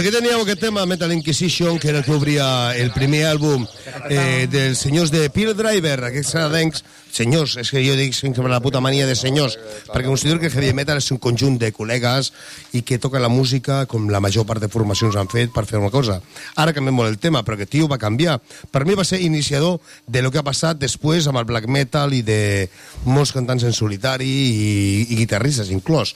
Speaker 6: aquí teníem aquest tema, Metal Inquisition, que era el que obria el primer àlbum eh, dels senyors de Peel Driver, aquests canadencs, senyors, és que jo dic sempre la puta mania de senyors, perquè considero que el heavy metal és un conjunt de col·legues i que toquen la música com la major part de formacions han fet per fer una cosa. Ara canviem molt el tema, però aquest tio va canviar. Per mi va ser iniciador de lo que ha passat després amb el black metal i de molts cantants en solitari i, i guitarristes inclòs.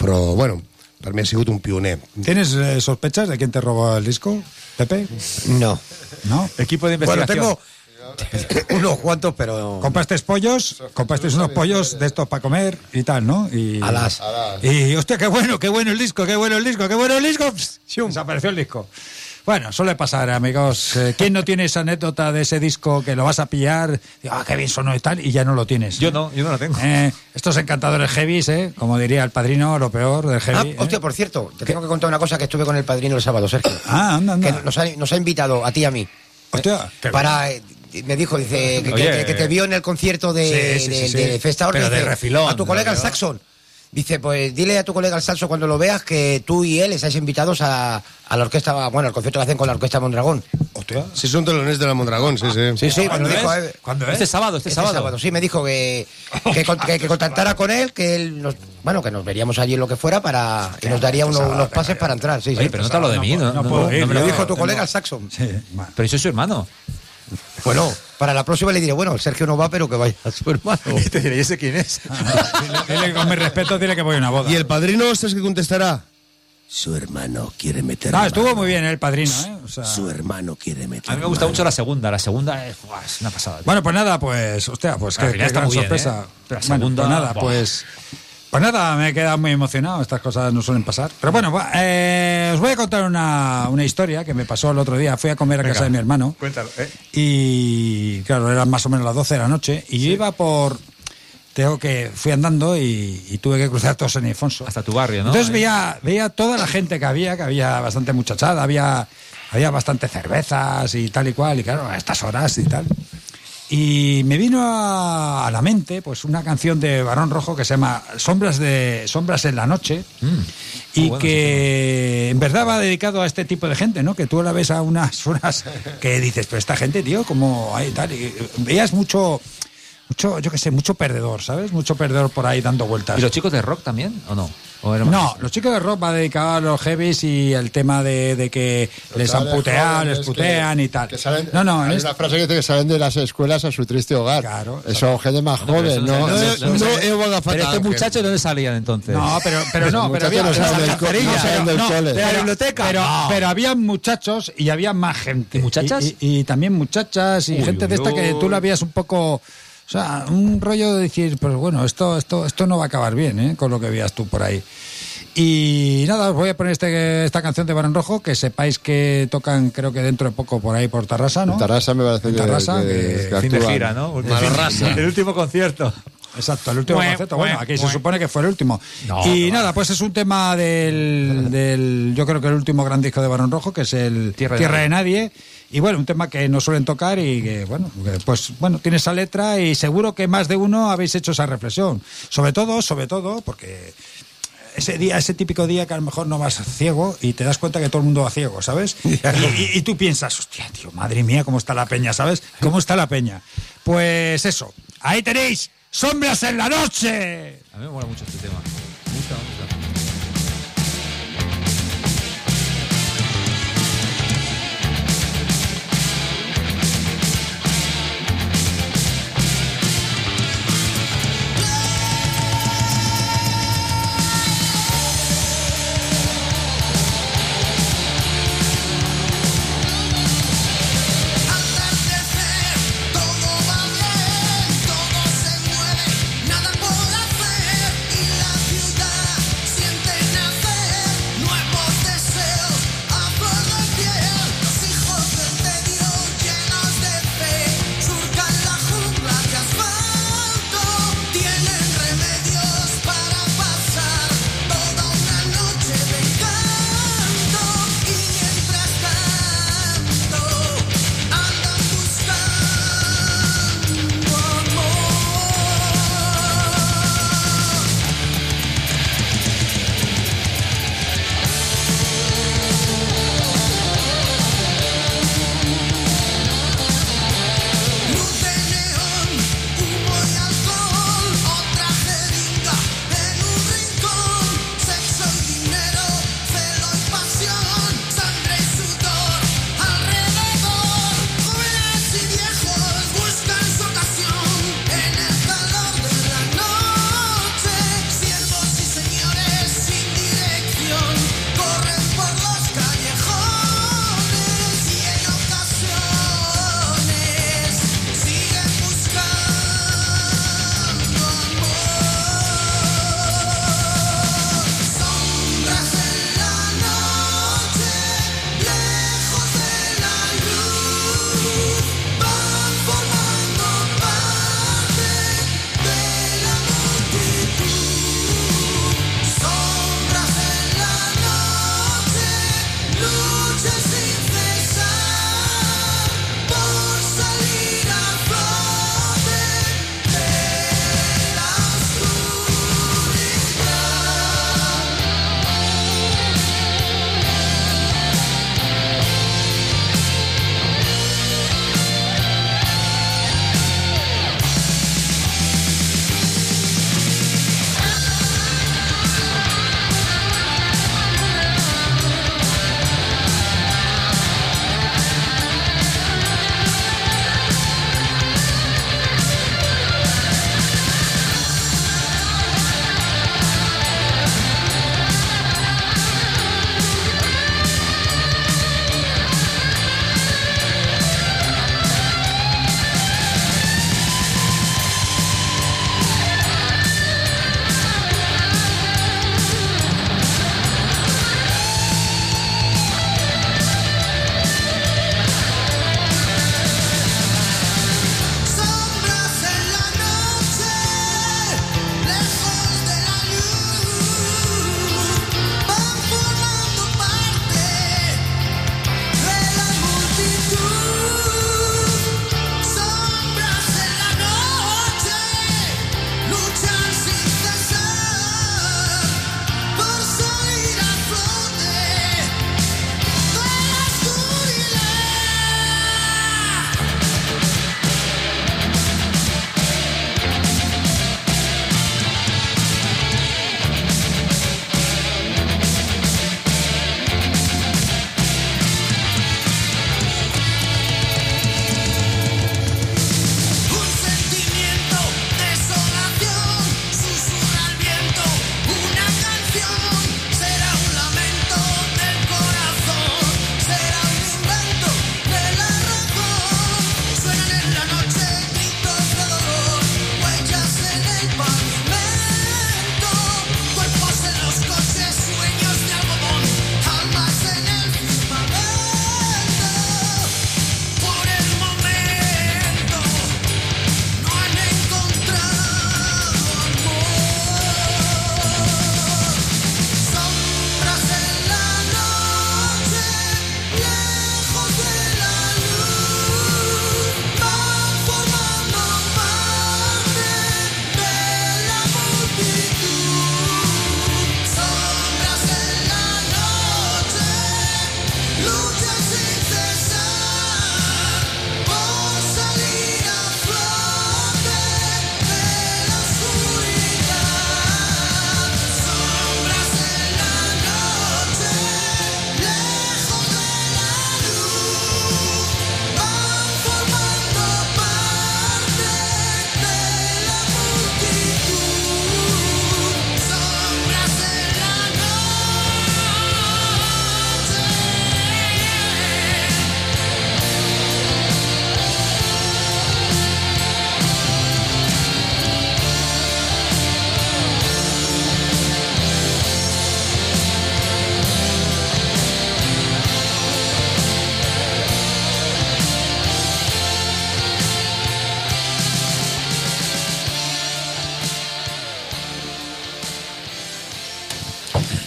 Speaker 6: Però, bueno, per mi ha sigut un pioner.
Speaker 3: ¿Tienes eh, sospechas de quién te robó el disco, Pepe?
Speaker 5: No.
Speaker 3: ¿No?
Speaker 7: Equipo de
Speaker 5: Bueno,
Speaker 7: investigación.
Speaker 5: tengo unos cuantos, pero...
Speaker 3: Compraste pollos, compraste unos pollos de estos para comer y tal, ¿no? Y,
Speaker 5: Alas.
Speaker 3: Y, hostia, qué bueno, qué bueno el disco, qué bueno el disco, qué bueno el disco. Desapareció el disco. Bueno, suele pasar, amigos. Eh, ¿Quién no tiene esa anécdota de ese disco que lo vas a pillar? y, Ah, qué bien sonó y tal, y ya no lo tienes.
Speaker 7: Yo no, yo no la tengo.
Speaker 3: Eh, estos encantadores heavies, ¿eh? Como diría el padrino, lo peor del
Speaker 5: Ah,
Speaker 3: heavy. ¿eh?
Speaker 5: hostia, por cierto, te tengo que contar una cosa que estuve con el padrino el sábado, Sergio.
Speaker 3: Ah, anda, anda.
Speaker 5: Que nos ha, nos ha invitado a ti y a mí.
Speaker 3: Hostia, qué
Speaker 5: Para... eh, me dijo, dice, que,
Speaker 7: Oye,
Speaker 5: que- que te vio en el concierto de,
Speaker 3: Sí, sí,
Speaker 5: de-
Speaker 3: sí,
Speaker 5: de
Speaker 3: sí.
Speaker 5: Festa
Speaker 3: Pero de refilón,
Speaker 5: A tu colega el Saxon. Dice, pues dile a tu colega el Saxon cuando lo veas que tú y él estáis invitados a, a la orquesta, bueno, al concierto que hacen con la orquesta Mondragón.
Speaker 3: Hostia.
Speaker 6: Si son telones de la Mondragón, sí, sí.
Speaker 5: Sí, sí,
Speaker 3: ¿Cuándo
Speaker 5: dijo.
Speaker 7: Este
Speaker 3: es?
Speaker 7: sábado, este,
Speaker 5: Este
Speaker 7: sábado.
Speaker 5: sábado, sí, me dijo que, que, con- que- que contactara con él, que él nos, bueno, que nos veríamos allí en lo que fuera para y nos daría unos, unos pases para entrar. Sí, sí.
Speaker 7: Oye, pero no te hablo de mí, no,
Speaker 3: no
Speaker 7: no,
Speaker 3: puedo
Speaker 7: no
Speaker 3: ir,
Speaker 7: me
Speaker 5: me
Speaker 7: lo dijo.
Speaker 5: tu colega el Saxon.
Speaker 3: Sí, bueno.
Speaker 7: Pero soy su hermano.
Speaker 5: Bueno, para la próxima le diré, bueno, Sergio no va, pero que vaya a su hermano.
Speaker 7: Y te diré, ¿y ese quién es?
Speaker 3: Dile, dile que con mi respeto, dile que voy a una boda.
Speaker 6: ¿Y el padrino este es que contestará? Su hermano quiere meter
Speaker 3: No, estuvo muy bien el padrino, ¿eh? O sea,
Speaker 6: Su hermano quiere meter
Speaker 7: A mí me gusta mucho la segunda. La segunda es, buah, es una pasada.
Speaker 3: Bueno, pues nada, pues, hostia, pues qué
Speaker 7: está
Speaker 3: gran
Speaker 7: muy bien,
Speaker 3: sorpresa.
Speaker 7: ¿eh? Pero la
Speaker 3: Bueno,
Speaker 7: segunda,
Speaker 3: pues nada,
Speaker 7: buah.
Speaker 3: pues. Pues nada, me he quedado muy emocionado, estas cosas no suelen pasar. Pero bueno, va, eh, os voy a contar una, una historia que me pasó el otro día. Fui a comer a casa de mi hermano.
Speaker 7: Cuéntalo, ¿eh?
Speaker 3: Y claro, eran más o menos las 12 de la noche. Y yo iba por. Tengo que. Fui andando y, y tuve que cruzar todo San Ildefonso.
Speaker 7: Hasta tu barrio, ¿no?
Speaker 3: Entonces veía, veía toda la gente que había, que había bastante muchachada, había, había bastante cervezas y tal y cual, y claro, a estas horas y tal. Y me vino a, la mente pues una canción de Barón Rojo que se llama Sombras de Sombras en la noche y
Speaker 7: muy bueno
Speaker 3: que en verdad va dedicado a este tipo de gente, ¿no? Que tú la ves a unas horas que dices, pero esta gente, tío, como hay tal y veías mucho mucho, yo qué sé, mucho perdedor, ¿sabes? Mucho perdedor por ahí dando vueltas.
Speaker 7: ¿Y los chicos de rock también? ¿O no?
Speaker 3: No, los chicos de rock va dedicado a los heavies y el tema de, de que les han puteado, les putean
Speaker 4: que-
Speaker 3: y tal.
Speaker 4: que salen-
Speaker 3: no, no,
Speaker 4: hay
Speaker 3: es-
Speaker 4: una frase que dice que salen de las escuelas a su triste hogar.
Speaker 3: Claro,
Speaker 4: Son gente más joven,
Speaker 7: eso
Speaker 4: ¿no?
Speaker 7: no-
Speaker 6: No,
Speaker 7: no-
Speaker 6: no,
Speaker 7: no- Pero estos
Speaker 6: Ángel.
Speaker 7: muchachos, ¿de dónde salían entonces?
Speaker 3: no, pero, pero no, pero había,
Speaker 4: no no
Speaker 3: no,
Speaker 7: ¿De la biblioteca?
Speaker 3: Pero,
Speaker 7: No.
Speaker 3: pero había muchachos y había más gente.
Speaker 7: ¿Y muchachas?
Speaker 3: Y, y- y también muchachas y
Speaker 7: Uy,
Speaker 3: gente de esta que tú la veías un poco. O sea, un rollo de decir, pues bueno, esto, esto, esto no va a acabar bien, ¿eh? Con lo que veas tú por ahí. Y nada, os voy a poner este, esta canción de Barón Rojo, que sepáis que tocan, creo que dentro de poco por ahí por Tarrasa, ¿no?
Speaker 4: Tarrasa me parece que,
Speaker 3: Tarrasa,
Speaker 4: que-
Speaker 3: que
Speaker 4: que
Speaker 7: Fin de gira, ¿no?
Speaker 6: Malrasa.
Speaker 7: El último concierto.
Speaker 3: Exacto, el último
Speaker 7: mue,
Speaker 3: Bueno, aquí se supone que fue el último.
Speaker 7: No,
Speaker 3: y
Speaker 7: no
Speaker 3: nada, pues es un tema del, del. Yo creo que el último gran disco de Barón Rojo, que es el
Speaker 7: Tierra
Speaker 3: Tierra,
Speaker 7: de
Speaker 3: de, Nadie. Y bueno, un tema que no suelen tocar y que, bueno, que, pues bueno, tiene esa letra y seguro que más de uno habéis hecho esa reflexión. Sobre todo, sobre todo, porque ese día, ese típico día que a lo mejor no vas ciego y te das cuenta que todo el mundo va ciego, ¿sabes? Y, y- y tú piensas, hostia, tío, madre mía, cómo está la peña, ¿sabes? ¿Cómo está la peña? Pues eso, ahí tenéis, sombras en la noche.
Speaker 7: A mí me mola mucho este tema. Me gusta, me gusta.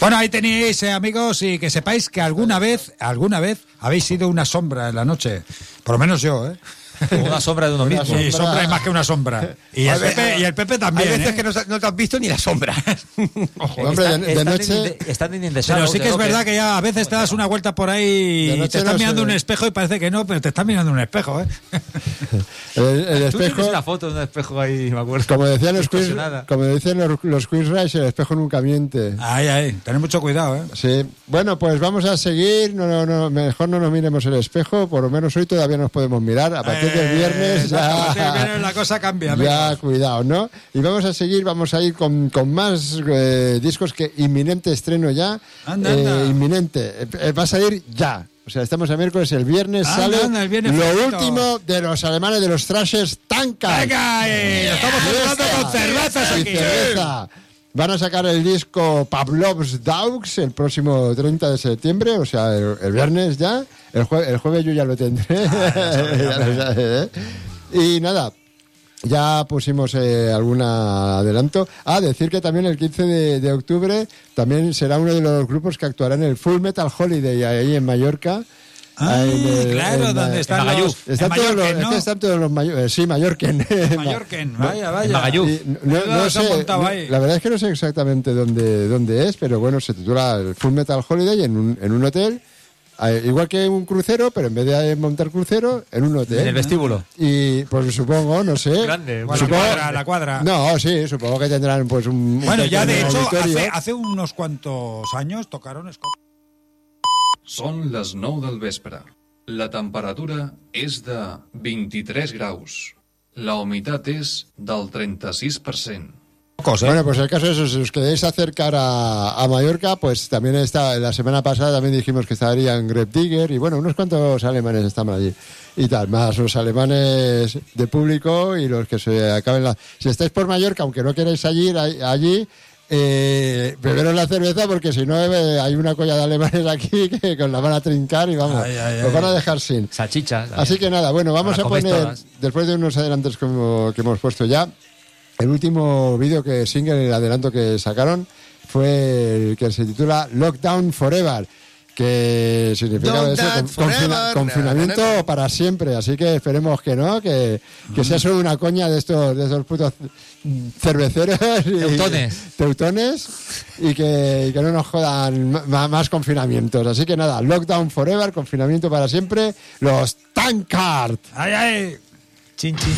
Speaker 8: Bueno, ahí tenéis, eh, amigos, y que sepáis que alguna vez, alguna vez habéis sido una sombra en la noche. Por lo menos yo, ¿eh?
Speaker 7: Una sombra de uno mismo.
Speaker 8: Sí,
Speaker 4: sombra.
Speaker 8: es más que una sombra. Y el Pepe, y el Pepe también.
Speaker 5: Hay veces
Speaker 8: ¿eh?
Speaker 5: que no, no te has visto ni la sombra.
Speaker 4: Hombre, de, de
Speaker 7: Están
Speaker 4: noche...
Speaker 7: in están in
Speaker 8: Pero sí
Speaker 7: de
Speaker 8: que es verdad que ya a veces te das una vuelta por ahí
Speaker 4: De
Speaker 8: y te estás
Speaker 4: no
Speaker 8: mirando
Speaker 4: se
Speaker 8: un espejo y parece que no, pero te estás mirando un espejo, ¿eh?
Speaker 4: El, el
Speaker 7: tienes
Speaker 4: espejo,
Speaker 7: una foto de un espejo ahí, me acuerdo.
Speaker 4: como decían los quiz, como dicen los, los quiz Rush, el espejo nunca miente.
Speaker 8: Ay, ay, tened mucho cuidado, ¿eh?
Speaker 4: Sí, bueno, pues vamos a seguir. No, no, no, mejor no nos miremos el espejo. Por lo menos hoy todavía nos podemos mirar. A partir del
Speaker 8: Eh,
Speaker 4: viernes
Speaker 8: exacto, a partir del
Speaker 4: ya,
Speaker 8: viernes la cosa cambia,
Speaker 4: ya cuidado, ¿no? Y vamos a seguir, vamos a ir con, con más eh, discos que inminente estreno ya.
Speaker 8: Anda,
Speaker 4: Eh,
Speaker 8: anda.
Speaker 4: inminente. Eh, eh, va a salir ya. O sea, estamos a miércoles, el viernes sale
Speaker 8: el viernes
Speaker 4: lo
Speaker 8: fresquito.
Speaker 4: último de los alemanes de los Thrashers Tanka.
Speaker 8: Venga, eh, estamos celebrando con cervezas aquí.
Speaker 4: cerveza. Van a sacar el disco Pavlov's Dogs el próximo 30 de septiembre, o sea, el, el viernes ya. El, jue- el jueves yo ya lo tendré. Ya lo sabes, ¿eh? y nada, ya pusimos eh, algún adelanto. Ah, decir que también el 15 de, de octubre también será uno de los grupos que actuará en el Full Metal Holiday ahí en Mallorca.
Speaker 8: Ah,
Speaker 4: Ahí en el-
Speaker 8: claro,
Speaker 4: en-
Speaker 8: donde están
Speaker 7: en
Speaker 8: los...
Speaker 7: Magalluf.
Speaker 4: Están
Speaker 8: en
Speaker 4: todos los,
Speaker 8: ¿no?
Speaker 4: que están todos los mayo- eh, sí, Mallorquín.
Speaker 8: Mallorquín, vaya, vaya.
Speaker 4: Y no, no sé, la verdad es que no sé exactamente dónde, dónde es, pero bueno, se titula el Full Metal Holiday en un, en un hotel, eh, igual que un crucero, pero en vez de montar crucero, en un hotel.
Speaker 7: En el vestíbulo.
Speaker 4: Y pues supongo, no sé.
Speaker 7: Grande,
Speaker 8: Bueno,
Speaker 4: supongo-
Speaker 8: la cuadra, la cuadra.
Speaker 4: No, sí, supongo que tendrán pues un.
Speaker 8: Bueno,
Speaker 4: un
Speaker 8: ya de hecho, hace, hace unos cuantos años tocaron Scott.
Speaker 9: Són les 9 del vespre. La temperatura és de 23 graus. La humitat és del 36%.
Speaker 8: Pocos, ¿eh?
Speaker 4: Bueno, pues el caso es si os queréis acercar a, a Mallorca, pues también está, la semana pasada también dijimos que estarían Greb Digger y bueno, unos cuantos alemanes estaban allí y tal, más los alemanes de público y los que se acaben la... Si estáis por Mallorca, aunque no queráis allí, allí eh, beberos la cerveza porque si no eh, hay una colla de alemanes aquí que con la van a trincar y vamos,
Speaker 8: Ay, ay,
Speaker 4: os
Speaker 8: ay.
Speaker 4: van a dejar sin.
Speaker 7: Salchichas.
Speaker 4: Así que nada, bueno, vamos a poner,
Speaker 7: todas.
Speaker 4: después de unos adelantos que hemos, que hemos puesto ya, el último vídeo que single, el adelanto que sacaron, fue el que se titula Lockdown Forever, que significa eso, con-
Speaker 6: forever.
Speaker 4: confina- confinamiento
Speaker 6: Na, na, na.
Speaker 4: para siempre. Así que esperemos que no, que, que sea solo una coña de estos, de estos putos cerveceros y
Speaker 7: Teutones.
Speaker 4: teutones y que, y que no nos jodan ma- más confinamientos. Así que nada, Lockdown Forever, confinamiento para siempre, los Tankard.
Speaker 8: ¡Ay, ay! Chin, chin.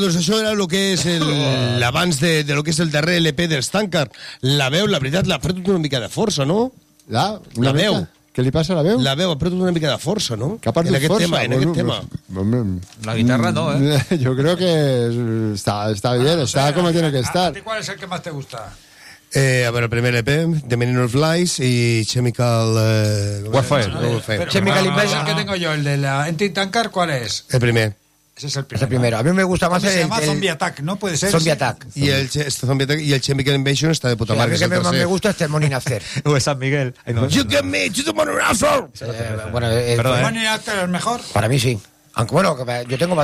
Speaker 6: Doncs això era el que és el- l'abans de, de lo que és el darrer LP dels Tankard. La veu, la veritat, l'ha perdut una mica de força, no?
Speaker 4: La,
Speaker 6: La veu.
Speaker 4: Què li passa a la veu?
Speaker 6: La veu ha perdut una mica de força, no?
Speaker 4: Que ha perdut
Speaker 6: en aquest
Speaker 4: força,
Speaker 6: tema, en
Speaker 4: bueno,
Speaker 6: aquest tema.
Speaker 4: pues, hombre,
Speaker 7: La guitarra no, ¿eh?
Speaker 4: Yo creo que está, está bien, está como tiene que
Speaker 3: ¿A
Speaker 4: estar.
Speaker 3: ti cuál es el que más te gusta?
Speaker 6: Eh, a veure, el primer EP, The Meaning of Lies i Chemical... Eh,
Speaker 7: Warfare.
Speaker 6: Warfare.
Speaker 5: Chemical
Speaker 3: no,
Speaker 5: Invasion.
Speaker 3: El que tengo yo, el de la Entity Tankar, ¿cuál es?
Speaker 6: El primer.
Speaker 3: Ese es el
Speaker 5: Es
Speaker 3: primero.
Speaker 5: el primero. A mí me gusta más
Speaker 3: ¿Cómo se
Speaker 5: el,
Speaker 3: llama?
Speaker 5: el-
Speaker 3: Zombie Attack, ¿no? Puede ser.
Speaker 5: Zombie? Attack.
Speaker 6: I el, este Zombie Attack i el Chemical Invasion està de puta
Speaker 5: Sí, a mí que
Speaker 6: el
Speaker 5: me- más me gusta es Thermonic After.
Speaker 7: O es San Miguel. Ay, no.
Speaker 6: You get me to the money after.
Speaker 5: Eh, bueno, eh,
Speaker 7: Perdón, ¿eh?
Speaker 3: Money After es mejor.
Speaker 5: Para mí sí. Aunque bueno, me- yo tengo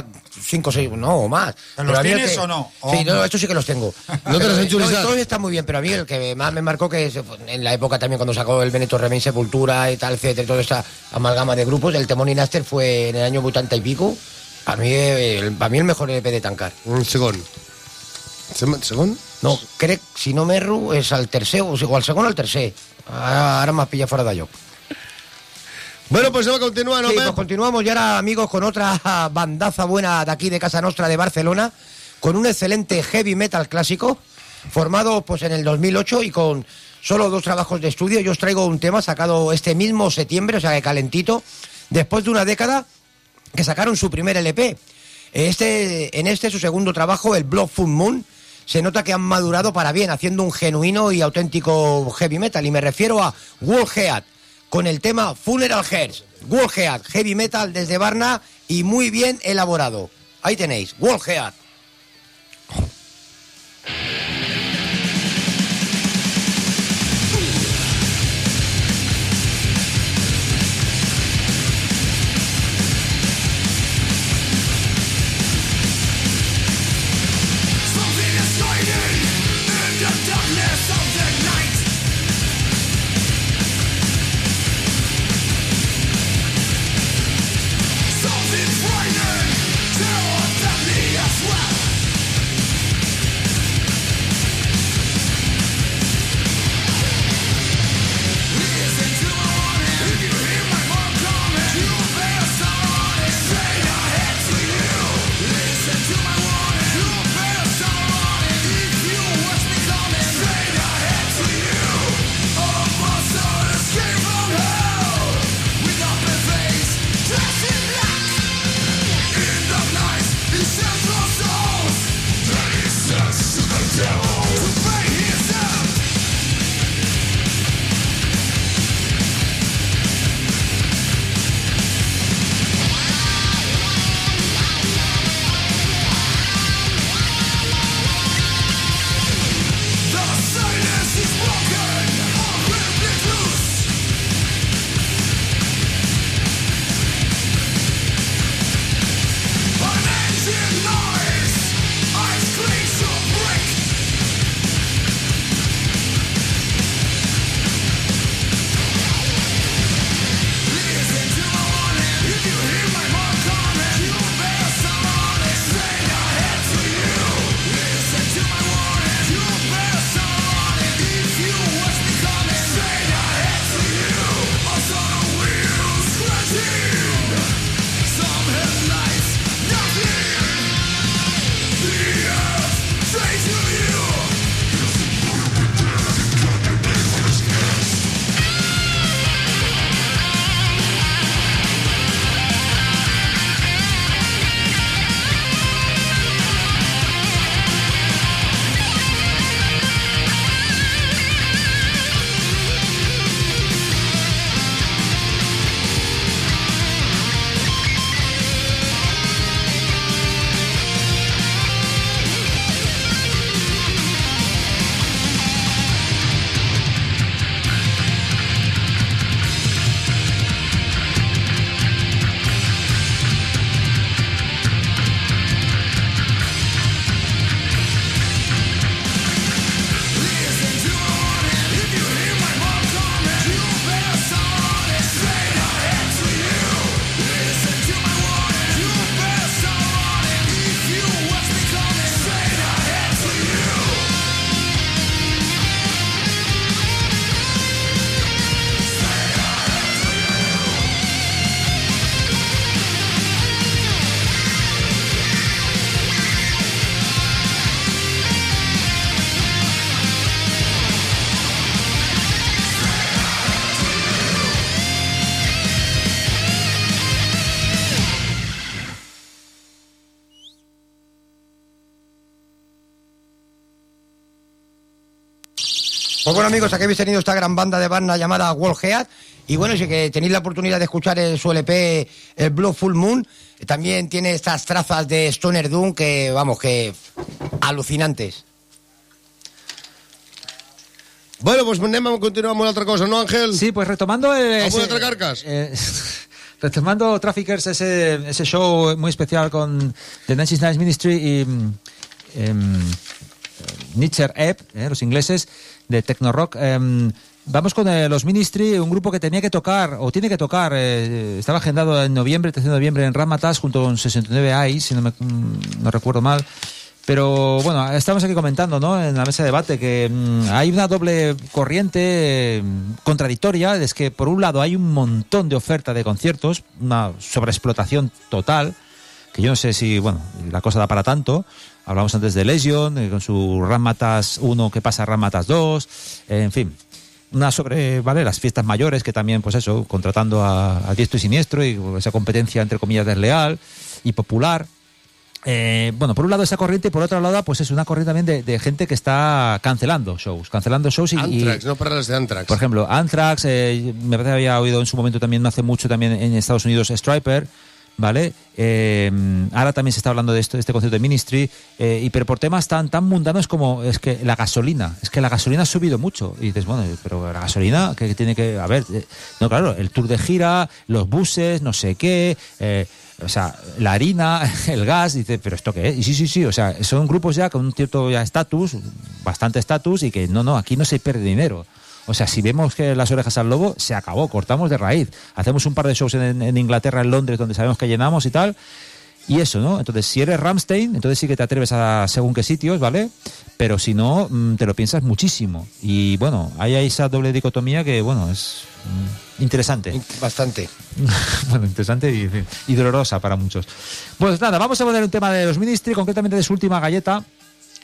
Speaker 5: cinco o seis, no, o más.
Speaker 3: ¿Pero los
Speaker 5: el
Speaker 3: tienes
Speaker 5: que-
Speaker 3: o no?
Speaker 5: Sí,
Speaker 3: ¿O
Speaker 5: no,
Speaker 3: no?
Speaker 5: estos sí que los tengo.
Speaker 6: ¿No te los
Speaker 5: Pero,
Speaker 6: usar?
Speaker 5: Todos están muy bien, pero a mí el que más me marcó que es, en la época también cuando sacó el Benito Remain Sepultura y tal, etcétera, toda esta amalgama de grupos, el Temón Naster fue en el año 80 y pico. Para mí, el, para mí el mejor EP de Tancar.
Speaker 6: Un segon. Sem- Segon?
Speaker 5: No, crec, si no m'erro, és el tercer, o sigui, o el segon o el tercer. Ara, ara m'has pillat fora de lloc.
Speaker 6: Bueno, pues anem a continuar, no,
Speaker 5: Sí, pues continuamos y ahora, amigos, con otra bandaza buena de aquí de Casa Nostra de Barcelona, con un excelente heavy metal clásico, formado pues en el 2008 y con solo dos trabajos de estudio. Yo os traigo un tema sacado este mismo septiembre, o sea, que calentito, después de una década que sacaron su primer LP. Este, en este, su segundo trabajo, el Blood Full Moon, se nota que han madurado para bien, haciendo un genuino y auténtico heavy metal. Y me refiero a Wolfhead, con el tema Funeral Heads. Wolfhead, heavy metal desde Varna y muy bien elaborado. Ahí tenéis, Wolfhead. Bueno amigos, aquí habéis tenido esta gran banda de banda llamada Wallhead y bueno, si que tenéis la oportunidad de escuchar el, su LP, el Blue Full Moon, también tiene estas trazas de Stoner Doom que, vamos, que alucinantes.
Speaker 6: Bueno, pues anem a continuar amb una altra cosa, no, Ángel?
Speaker 7: Sí, pues retomando... el-
Speaker 6: ¿Algún
Speaker 7: ese-
Speaker 6: otro carcas?
Speaker 7: eh, retomando Traffickers, ese, ese show muy especial con The Nancy Nice Ministry y mm, em, Nietzsche Ebb, eh, los ingleses, de Techno Rock. em, vamos con eh, los Ministry, un grupo que tenía que tocar, o tiene que tocar, eh, estaba agendado en noviembre, 13 de noviembre, en Ramatas, junto con 69 AI, si no, me, mm, no recuerdo mal. Pero bueno, estamos aquí comentando, ¿no? En la mesa de debate que mm, hay una doble corriente eh, contradictoria. Es que por un lado hay un montón de oferta de conciertos, una sobreexplotación total, que yo no sé si, bueno, la cosa da para tanto. Hablamos antes de Legion, eh, con su Ramatas 1 que pasa a Ramatas 2, eh, en fin. Una sobre, ¿vale? Las fiestas mayores que también, pues eso, contratando a, a diestro y siniestro y esa competencia entre comillas desleal y popular. Eh, bueno, por un lado esa corriente y por otro lado, pues es una corriente también de, de gente que está cancelando shows, cancelando shows y, y-
Speaker 6: Anthrax, no parles de Anthrax.
Speaker 7: por ejemplo, Anthrax, eh, me parece que había oído en su momento también, no hace mucho también en Estados Unidos, Striper, ¿vale? Eh, ahora también se está hablando de esto, este concepto de Ministry, eh, y pero por temas tan, tan mundanos como es que la gasolina, es que la gasolina ha subido mucho. Y dices, bueno, pero la gasolina, que tiene que, a ver, eh, no, claro, el tour de gira, los buses, no sé qué, eh, o sea, la harina, el gas, dice, pero ¿esto qué es? Y sí, sí, sí, o sea, son grupos ya con un cierto estatus, bastante estatus, y que no, no, aquí no se pierde dinero. O sea, si vemos que las orejas al lobo, se acabó, cortamos de raíz. Hacemos un par de shows en, en Inglaterra, en Londres, donde sabemos que llenamos y tal. Y eso, ¿no? Entonces, si eres Ramstein, entonces sí que te atreves a según qué sitios, ¿vale? Pero si no, mm, te lo piensas muchísimo. Y bueno, ahí hay esa doble dicotomía que, bueno, es mm, interesante.
Speaker 5: Bastante.
Speaker 7: bueno, interesante y, y dolorosa para muchos. Pues nada, vamos a poner un tema de los Ministry, concretamente de su última galleta,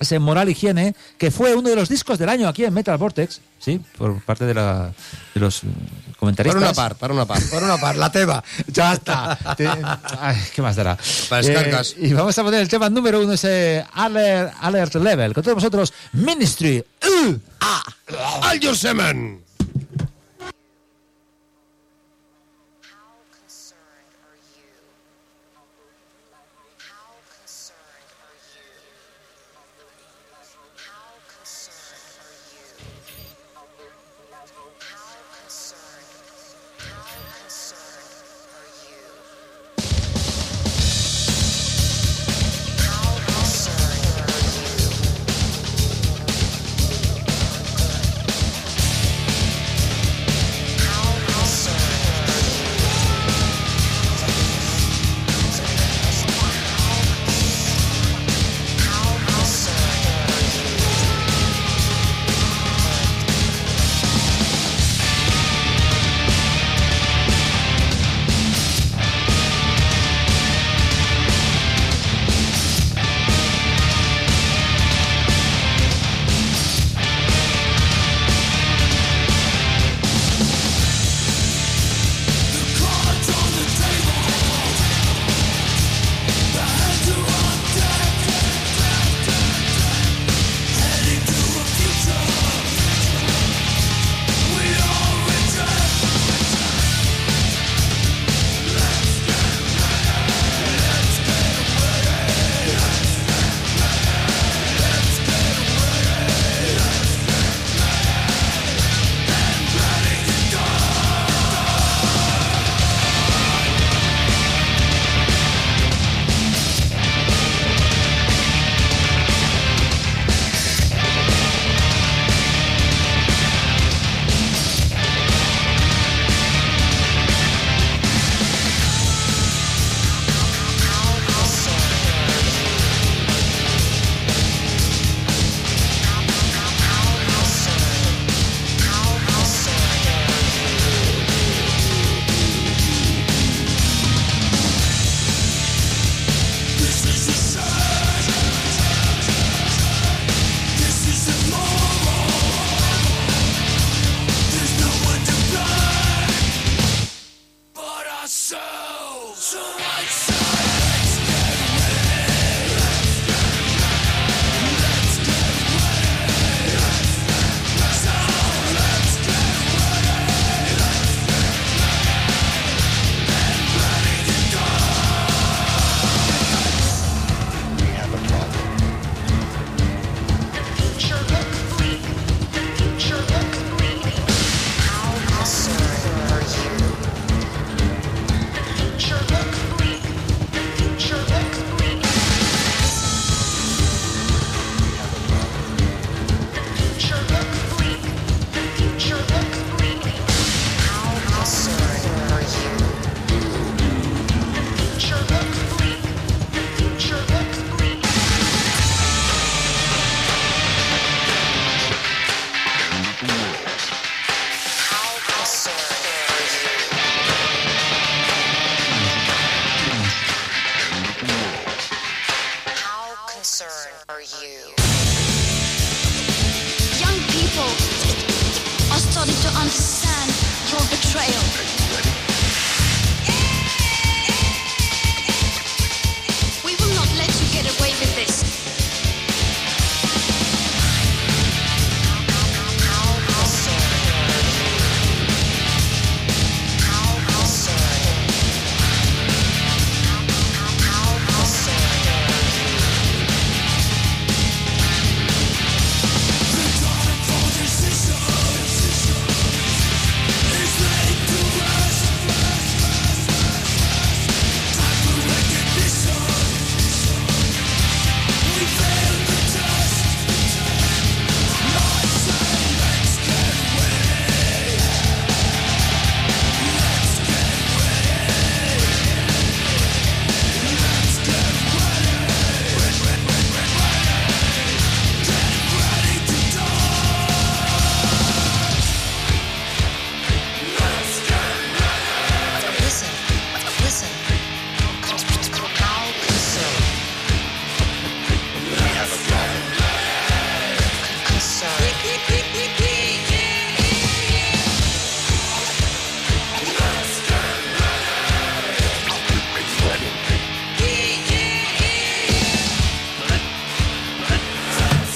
Speaker 7: ese Moral Higiene, que fue uno de los discos del año aquí en Metal Vortex, ¿sí? Por parte de, la, de los eh,
Speaker 6: Per
Speaker 7: comentaristas.
Speaker 6: una part, per una part.
Speaker 5: Por una par, la teba.
Speaker 7: Ya está. Ay, ¿Qué más dará?
Speaker 6: Para descargas.
Speaker 7: y vamos a poner el tema número uno, ese Alert, alert Level. Con todos vosotros, Ministry. ¡Uh!
Speaker 6: Al your semen!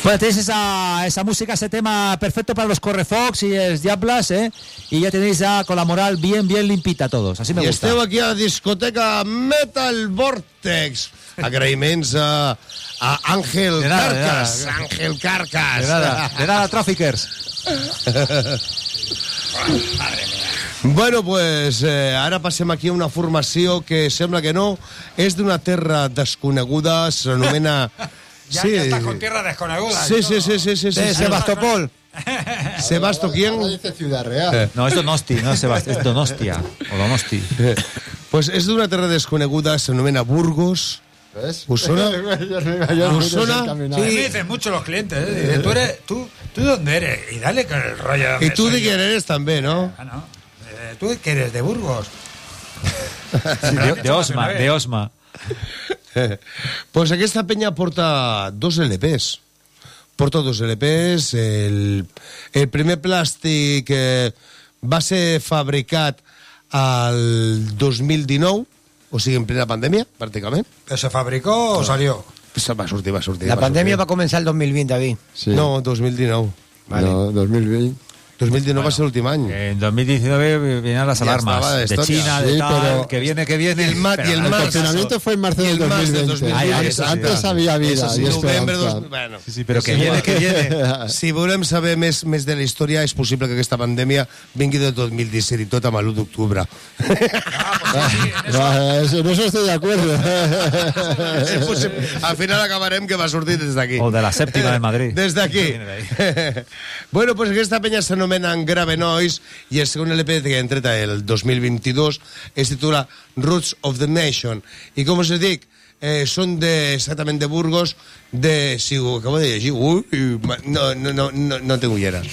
Speaker 7: Bueno, tenéis esa, esa música, ese tema perfecto para los correfox y els diablas, ¿eh? Y ya tenéis ya con la moral bien, bien limpita todos. Así me
Speaker 6: I
Speaker 7: gusta.
Speaker 6: esteu aquí a la discoteca Metal Vortex. Agraïments a, a Àngel
Speaker 7: De nada, de
Speaker 6: Carcas.
Speaker 7: nada.
Speaker 6: Àngel Carcas.
Speaker 7: De nada, de nada, traffickers.
Speaker 6: Bueno, pues eh, ara passem aquí a una formació que sembla que no, és d'una terra desconeguda, s'anomena...
Speaker 3: Ya, ya estás con tierra desconeguda.
Speaker 6: Sí, sí, sí, sí, sí, sí,
Speaker 5: De
Speaker 6: sí.
Speaker 5: Sebastopol.
Speaker 6: Sebasto, ¿quién?
Speaker 4: Dice Ciudad Real.
Speaker 7: No, es Donosti, no es Sebastián, es Donostia. O Donosti.
Speaker 6: Pues és d'una terra desconeguda, s'anomena Burgos.
Speaker 4: ¿Ves?
Speaker 6: ¿Us sona?
Speaker 4: Yo no- yo no
Speaker 6: ¿Us
Speaker 4: sé
Speaker 6: sona?
Speaker 4: caminar.
Speaker 3: Me dicen mucho los clientes. ¿eh? Dicen, ¿Tú, eres, tú, ¿Tú dónde eres? Y dale con el rollo.
Speaker 6: Tu
Speaker 3: soy
Speaker 6: de quién eres també, no?
Speaker 3: Ah, no. Eh, ¿Tú que eres? ¿De Burgos?
Speaker 7: De, de Osma, de Osma.
Speaker 6: pues aquesta penya porta dos LPs. Porta dos LPs. El, el primer plàstic eh, va ser fabricat al 2019, o sigui, en plena pandèmia, pràcticament.
Speaker 3: ¿Pero se fabricó o salió?
Speaker 6: Va sortir, va sortir.
Speaker 5: La
Speaker 6: va
Speaker 5: pandèmia va
Speaker 6: sortir.
Speaker 5: començar el 2020, David.
Speaker 4: Sí.
Speaker 6: No, 2019.
Speaker 5: Vale.
Speaker 4: No, 2020.
Speaker 6: 2019 va ser l'últim any.
Speaker 7: En 2019 vienen las
Speaker 6: Ya
Speaker 7: alarmas. De
Speaker 6: historia.
Speaker 7: China, de
Speaker 4: Sí,
Speaker 7: tal,
Speaker 4: pero-
Speaker 7: que viene, que viene.
Speaker 6: Y el mar- y el
Speaker 4: El confinamiento fue en marzo
Speaker 6: Y
Speaker 4: del
Speaker 6: el marzo del
Speaker 4: 2020.
Speaker 6: 2020.
Speaker 7: Ay,
Speaker 4: Antes,
Speaker 7: sí,
Speaker 4: antes había vida
Speaker 6: sí, novembre dos... Bueno,
Speaker 7: Sí, sí, pero que viene, que viene.
Speaker 6: Si volem saber més, més de la història, és possible que aquesta pandèmia vingui de 2017 i tot amb l'1 d'octubre.
Speaker 4: Ah, eso- en eso estoy de acuerdo.
Speaker 6: Al final acabarem que va sortir des d'aquí.
Speaker 7: O de la séptima de Madrid.
Speaker 6: Des d'aquí.
Speaker 7: De
Speaker 6: bueno, pues aquesta penya s'anomena Grave Noise i el segon LP que han tret el 2022 es titula Roots of the Nation. I com us dic, eh, són de, exactament de Burgos, de, si ho acabo de llegir, ui, no, no, no, no, no tengo ulleres,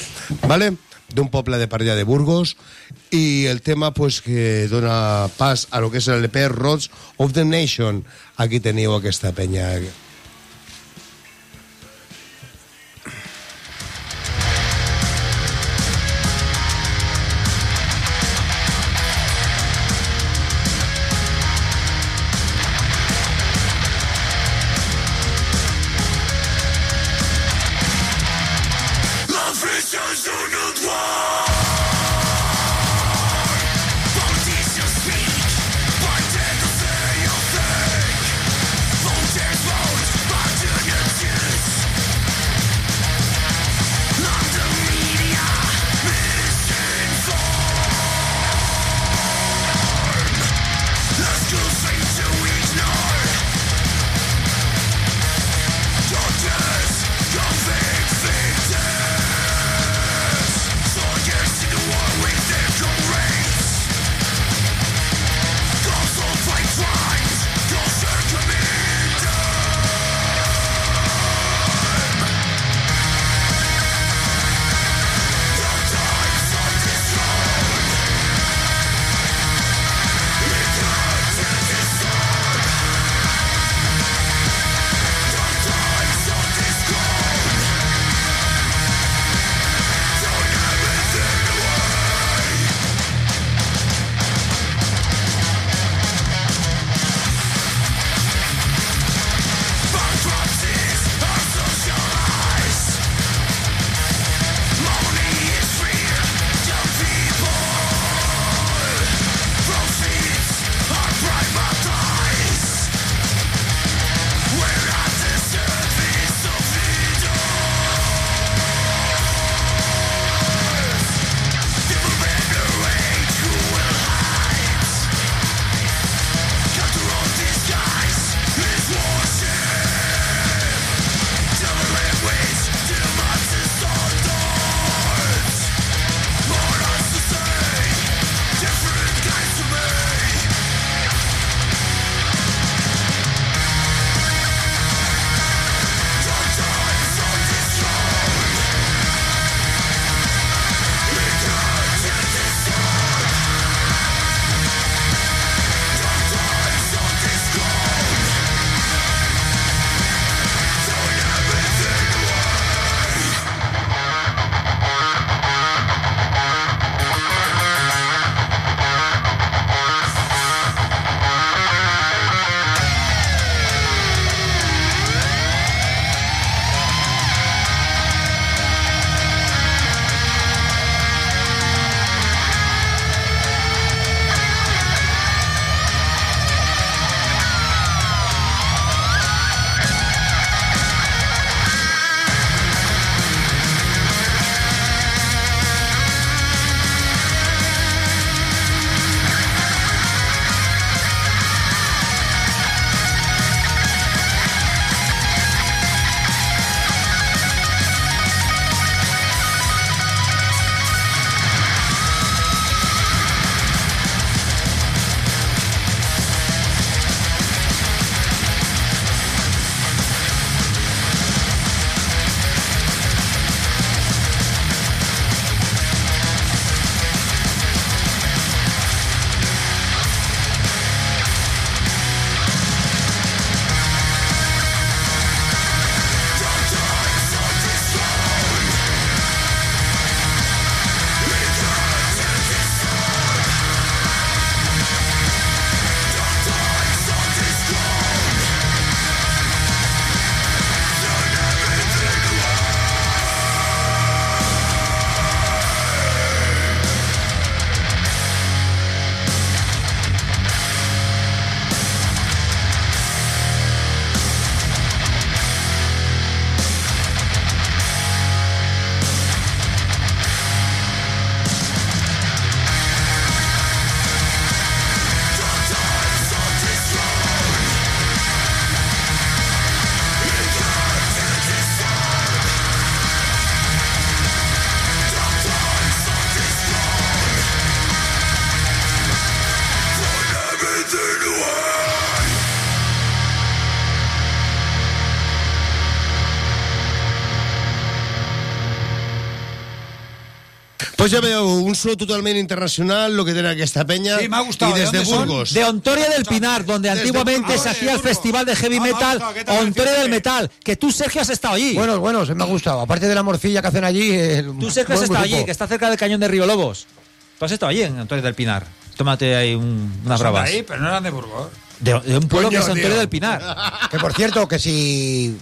Speaker 6: ¿vale? d'un poble de per allà de Burgos i el tema pues, que dona pas a lo que és l'LP Roads of the Nation aquí teniu aquesta penya ya veo un show totalmente internacional, lo que tiene aquesta peña.
Speaker 3: Sí, me ha gustado.
Speaker 6: Y
Speaker 3: ¿De
Speaker 6: desde
Speaker 3: son?
Speaker 6: Burgos.
Speaker 7: De Ontoria del Pinar, donde
Speaker 6: Desde
Speaker 7: antiguamente se
Speaker 3: Ah,
Speaker 7: hacía el
Speaker 3: Burgos.
Speaker 7: festival de heavy
Speaker 3: Ah,
Speaker 7: metal
Speaker 3: gustado, ¿qué te ha parecido,
Speaker 7: Ontoria del? Metal, que tú, Sergio, has estado allí.
Speaker 5: Bueno, bueno, se me ha gustado. Aparte de la morcilla que hacen allí. el-
Speaker 7: tú, Sergio, has estado
Speaker 5: grupo.
Speaker 7: allí, que está cerca del cañón de Río Lobos. Tú has estado allí en Ontoria del Pinar. Tómate ahí un- unas bravas.
Speaker 3: ahí, pero no eran de Burgos.
Speaker 7: De, de un pueblo
Speaker 6: Coño,
Speaker 7: que es Ontoria del Pinar.
Speaker 5: Que por cierto, que si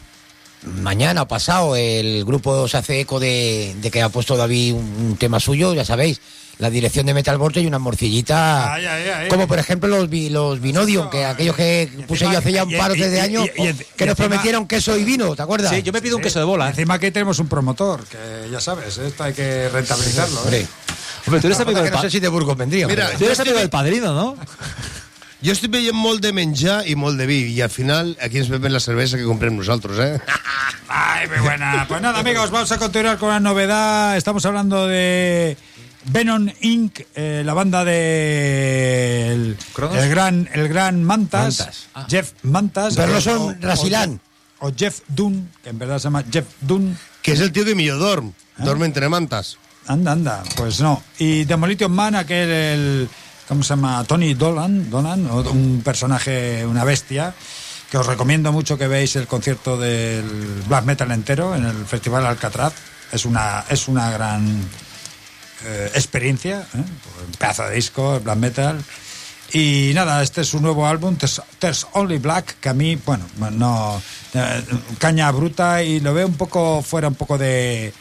Speaker 5: mañana o pasado el grupo se hace eco de, de que ha puesto David un, un tema suyo, ya sabéis, la dirección de Metal Vortex y una morcillita.
Speaker 3: Ay, ay, ay.
Speaker 5: Como por ejemplo los, vi- los Vinodium, que aquellos que puse
Speaker 3: encima-
Speaker 5: yo hace ya un par de años,
Speaker 3: y- y- y-
Speaker 5: que nos
Speaker 3: encima-
Speaker 5: prometieron queso y vino, ¿te acuerdas?
Speaker 7: Sí, yo me pido un queso de bola. ¿eh?
Speaker 3: Encima que tenemos un promotor, que ya sabes, esto hay que rentabilizarlo. ¿eh?
Speaker 5: Hombre,
Speaker 7: Hombre, tú eres amigo del
Speaker 5: no sé si de Burgos vendría.
Speaker 6: Mira,
Speaker 7: tú eres amigo del padrino, ¿no?
Speaker 6: Jo estic veient molt de menjar i molt de vi, i al final aquí ens beben la cervesa que comprem nosaltres, eh?
Speaker 3: Ay, muy buena. Pues nada, amigos, vamos a continuar con la novedad. Estamos hablando de Venom Inc., eh, la banda de el, el gran el gran Mantas,
Speaker 5: Mantas.
Speaker 7: Ah.
Speaker 3: Jeff Mantas.
Speaker 5: Pero no son
Speaker 3: o-
Speaker 5: Rasilán.
Speaker 3: O, o Jeff Dunn, que en verdad se llama Jeff Dunn.
Speaker 6: Que és el tio que millor dorm. Dorme entre mantas.
Speaker 3: Anda, anda, pues no. Y Demolition Man, aquel, el, ¿cómo se llama? Tony Dolan, Dolan, un personaje, una bestia, que os recomiendo mucho que veáis el concierto del black metal entero en el Festival Alcatraz. Es una, es una gran eh, experiencia, ¿eh? un pedazo de disco, el black metal. Y nada, este es su nuevo álbum, There's, Only Black, que a mí, bueno, no. eh, caña bruta y lo veo un poco fuera, un poco de.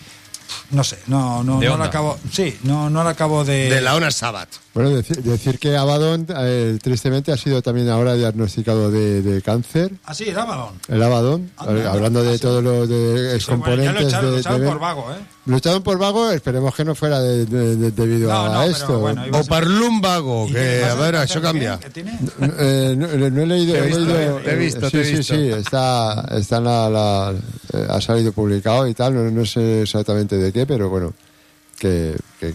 Speaker 3: No sé, no, no, no lo acabo. Sí, no, no lo acabo de.
Speaker 6: De la Ona Sabbath.
Speaker 4: Bueno, decir, decir que Abaddon eh, tristemente ha sido también ahora diagnosticado de, de cáncer.
Speaker 3: Ah, sí, el Abaddon.
Speaker 4: El Abaddon,
Speaker 3: Anda,
Speaker 4: eh, hablando de
Speaker 3: ah, sí.
Speaker 4: todos los de
Speaker 3: Sí, bueno, ya
Speaker 4: excomponentes
Speaker 3: lo echaron,
Speaker 4: de,
Speaker 3: por vago, ¿eh?
Speaker 4: Lo echaron por vago, esperemos que no fuera de- de- de- debido
Speaker 3: No,
Speaker 4: a
Speaker 3: no,
Speaker 4: esto.
Speaker 3: bueno, iba
Speaker 6: O per lumbago,
Speaker 3: ¿Y
Speaker 6: que a
Speaker 3: qué? ¿Qué tiene?
Speaker 4: Eh, no, he leído.
Speaker 6: Te he visto,
Speaker 4: leído-
Speaker 6: te he visto,
Speaker 4: sí,
Speaker 6: te he
Speaker 4: sí,
Speaker 6: visto.
Speaker 4: sí, está, está en la, la- eh, ha salido publicado y tal, no, no sé exactamente de qué, pero bueno, que, que,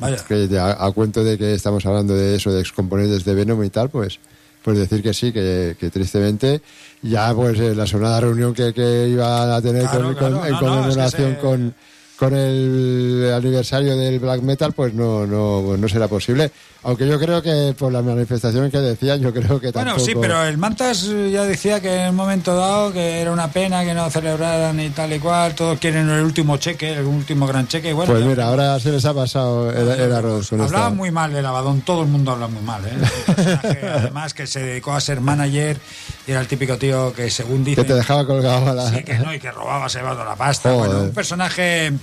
Speaker 4: que a, cuento de que estamos hablando de eso, de excomponentes de Venom y tal, pues pues decir que sí, que, que tristemente ya pues eh, la sonada reunión que, que iban a tener
Speaker 3: Claro,
Speaker 4: con,
Speaker 3: claro,
Speaker 4: con- en
Speaker 3: no,
Speaker 4: conmemoración
Speaker 3: se-
Speaker 4: con con el aniversario del black metal pues no no no será posible aunque yo creo que por la manifestación que decían yo creo que
Speaker 3: Bueno,
Speaker 4: tampoco
Speaker 3: sí, pero el Mantas eh, ya decía que en un momento dado que era una pena que no celebraran y tal y cual, todos quieren el último cheque, el último gran cheque, bueno.
Speaker 4: pues mira ahora se les ha pasado el, el arroz con
Speaker 3: Hablaba
Speaker 4: esta-
Speaker 3: muy mal del Abadón, todo el mundo habla muy mal, ¿eh? Personaje, además que se dedicó a ser manager y era el típico tío que según
Speaker 4: que
Speaker 3: dice
Speaker 4: te dejaba colgado a la
Speaker 3: sí, que no, y que robaba, se la pasta.
Speaker 4: Joder.
Speaker 3: Bueno, un personaje...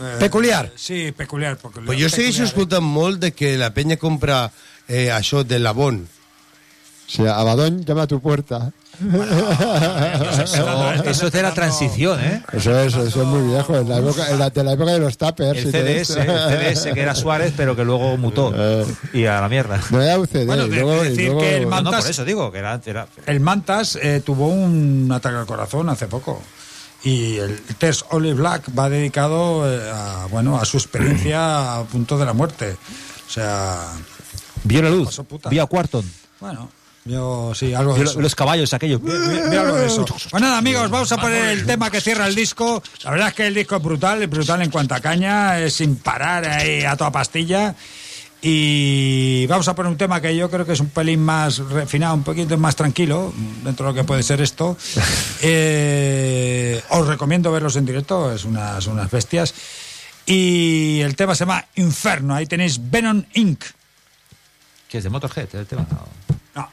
Speaker 3: eh,
Speaker 5: Peculiar.
Speaker 3: Sí, peculiar.
Speaker 6: Pues jo segueixo
Speaker 3: peculiar, ¿eh?
Speaker 6: escoltant molt de que la penya compra eh, això de l'Avon.
Speaker 4: o sea Abadón llama a tu puerta
Speaker 7: Eso, eso es de la transición, ¿eh?
Speaker 4: eso es eso es muy viejo en la época, en la- de la época de los tappers
Speaker 7: El CDS, el CDS que era Suárez, pero que luego mutó. Y a la mierda.
Speaker 4: no era UCD
Speaker 3: Bueno, de-
Speaker 4: luego,
Speaker 3: decir
Speaker 4: luego-
Speaker 3: que el
Speaker 7: No,
Speaker 3: man-
Speaker 7: no, por
Speaker 3: Mantas-
Speaker 7: eso digo, que era... era-
Speaker 3: El Mantas eh, tuvo un ataque al corazón hace poco. Y el Test Olive Black va dedicado eh, a, bueno, a su experiencia a punto de la muerte. O sea,
Speaker 7: Vio la luz,
Speaker 3: Pasó puta.
Speaker 7: vio a Quarton,
Speaker 3: bueno, yo sí, algo de
Speaker 7: vio
Speaker 3: eso.
Speaker 7: los caballos aquellos.
Speaker 3: Vi algo de eso. Pues nada, amigos, vamos a poner el tema que cierra el disco. La verdad es que el disco es brutal, es brutal en cuanto a caña, es sin parar ahí a toda pastilla. Y vamos a poner un tema que yo creo que es un pelín más refinado, un poquito más tranquilo, dentro de lo que puede ser esto. Eh, os recomiendo verlos en directo, es unas, unas bestias. Y el tema se llama Inferno, ahí tenéis Venom Inc.
Speaker 7: Que es de Motorhead, el tema. No.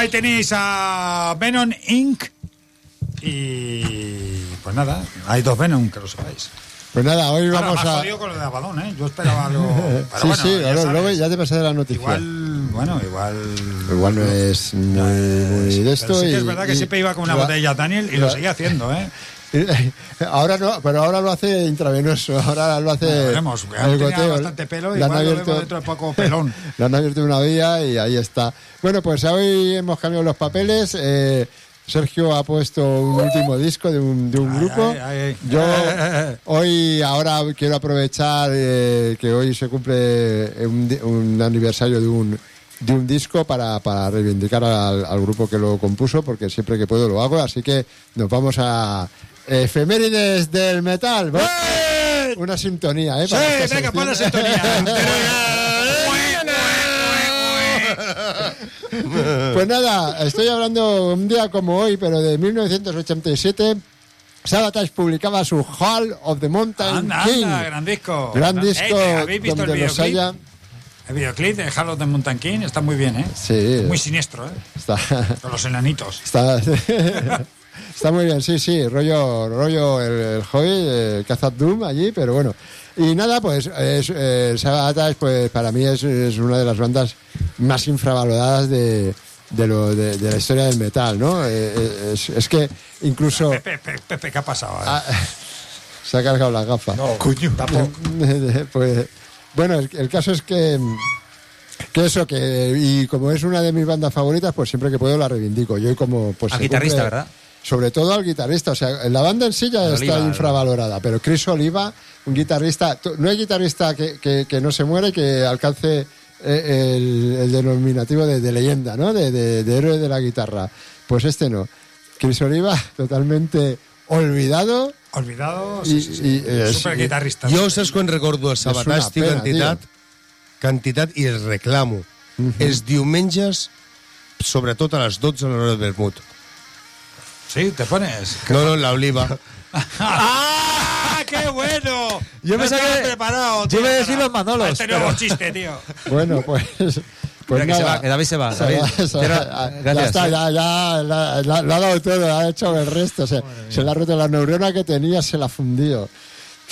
Speaker 3: Ahí tenéis a Venom Inc. Y pues nada, hay dos Venom, que lo sepáis.
Speaker 4: Pues nada, hoy vamos a.
Speaker 3: con lo de Avalon, ¿eh? Yo esperaba algo. pero
Speaker 4: sí,
Speaker 3: bueno,
Speaker 4: sí,
Speaker 3: ya
Speaker 4: ahora,
Speaker 3: sabes.
Speaker 4: luego ya te pasé de la noticia.
Speaker 3: Igual, bueno, igual.
Speaker 4: Igual no es muy, muy de esto.
Speaker 3: Sí
Speaker 4: y-
Speaker 3: es verdad que
Speaker 4: y-
Speaker 3: siempre iba con una botella Daniel y lo seguía haciendo, ¿eh?
Speaker 4: Ahora no, pero ahora lo hace intravenoso, ahora lo hace.
Speaker 3: Bueno, veremos,
Speaker 4: el goteo.
Speaker 3: bastante pelo,
Speaker 4: Le han
Speaker 3: igual lo
Speaker 4: abierto-
Speaker 3: dentro de poco pelón.
Speaker 4: Le han abierto una vía y ahí está. Bueno, pues hoy hemos cambiado los papeles. eh, Sergio ha puesto un último disco de un, de un grupo.
Speaker 3: ay, ay.
Speaker 4: Yo hoy, ahora quiero aprovechar eh, que hoy se cumple un, un aniversario de un, de un disco para, para reivindicar al, al grupo que lo compuso, porque siempre que puedo lo hago. Así que nos vamos a efemérides del metal. Va- Una sintonía, ¿eh?
Speaker 3: Sí,
Speaker 4: esta
Speaker 3: venga, pon la
Speaker 4: sección. Pues nada, estoy hablando un día como hoy, pero de 1987. Sabotage publicaba su Hall of the Mountain
Speaker 3: Anda,
Speaker 4: King.
Speaker 3: anda, gran disco.
Speaker 4: Gran
Speaker 3: Eh,
Speaker 4: disco
Speaker 3: ¿habéis visto
Speaker 4: donde
Speaker 3: el
Speaker 4: los haya.
Speaker 3: El videoclip de Halo de Mountain King está muy bien, ¿eh?
Speaker 4: Sí.
Speaker 3: Muy siniestro, ¿eh?
Speaker 4: Está,
Speaker 3: Con los enanitos.
Speaker 4: está, está muy bien, sí, sí, rollo, rollo el, el hobby, el Khazad Doom allí, pero bueno. Y nada, pues es, eh, Sabatas, pues para mí es, es una de las bandas más infravaloradas de, de, lo, de, de la historia del metal, ¿no? Eh, eh, es, es que incluso...
Speaker 3: Pepe, Pepe, Pepe, ¿qué ha pasado? eh?
Speaker 4: Ah, se ha cargado la gafa.
Speaker 3: no, coño, tampoco.
Speaker 4: pues, bueno, el, el caso es que, que eso, que y como es una de mis bandas favoritas, pues siempre que puedo la reivindico. Yo como pues
Speaker 7: Al
Speaker 4: se
Speaker 7: guitarrista,
Speaker 4: cumple-
Speaker 7: ¿verdad?
Speaker 4: Sobre todo al guitarrista, o sea, la banda en sí ya está infravalorada, pero Chris Oliva, un guitarrista, no hay guitarrista que, que- que no se muere que alcance eh, el, el denominativo de, de leyenda, ¿no? De, de- de héroe de la guitarra. Pues este no. Chris Oliva, totalmente olvidado.
Speaker 3: Olvidado,
Speaker 4: Y-
Speaker 3: sí, sí, sí.
Speaker 4: y,
Speaker 3: Super guitarrista.
Speaker 6: Jo saps quan recordo el
Speaker 4: una
Speaker 6: sabatàs, tinc
Speaker 4: pena,
Speaker 6: quantitat, quantitat i els reclamo. Els diumenges, sobretot a les 12 a l'hora del vermut.
Speaker 3: Sí, te pones.
Speaker 6: No, no, en la oliva.
Speaker 3: ¡Ah! ¡Qué bueno!
Speaker 7: Yo
Speaker 3: estaba
Speaker 7: que-
Speaker 3: preparado.
Speaker 7: yo
Speaker 3: tío,
Speaker 7: iba a decir los Manolos,
Speaker 3: Este nuevo
Speaker 7: pero-
Speaker 3: chiste, tío.
Speaker 4: Bueno, pues. Pues
Speaker 7: Mira que se va, David se va,
Speaker 4: Se
Speaker 7: David.
Speaker 4: va, se va.
Speaker 7: Quiero-
Speaker 4: ya
Speaker 7: gracias.
Speaker 4: está, ya, ya, lo ha dado todo, ha hecho el resto. Se, se le ha roto la neurona que tenía, se la ha fundido.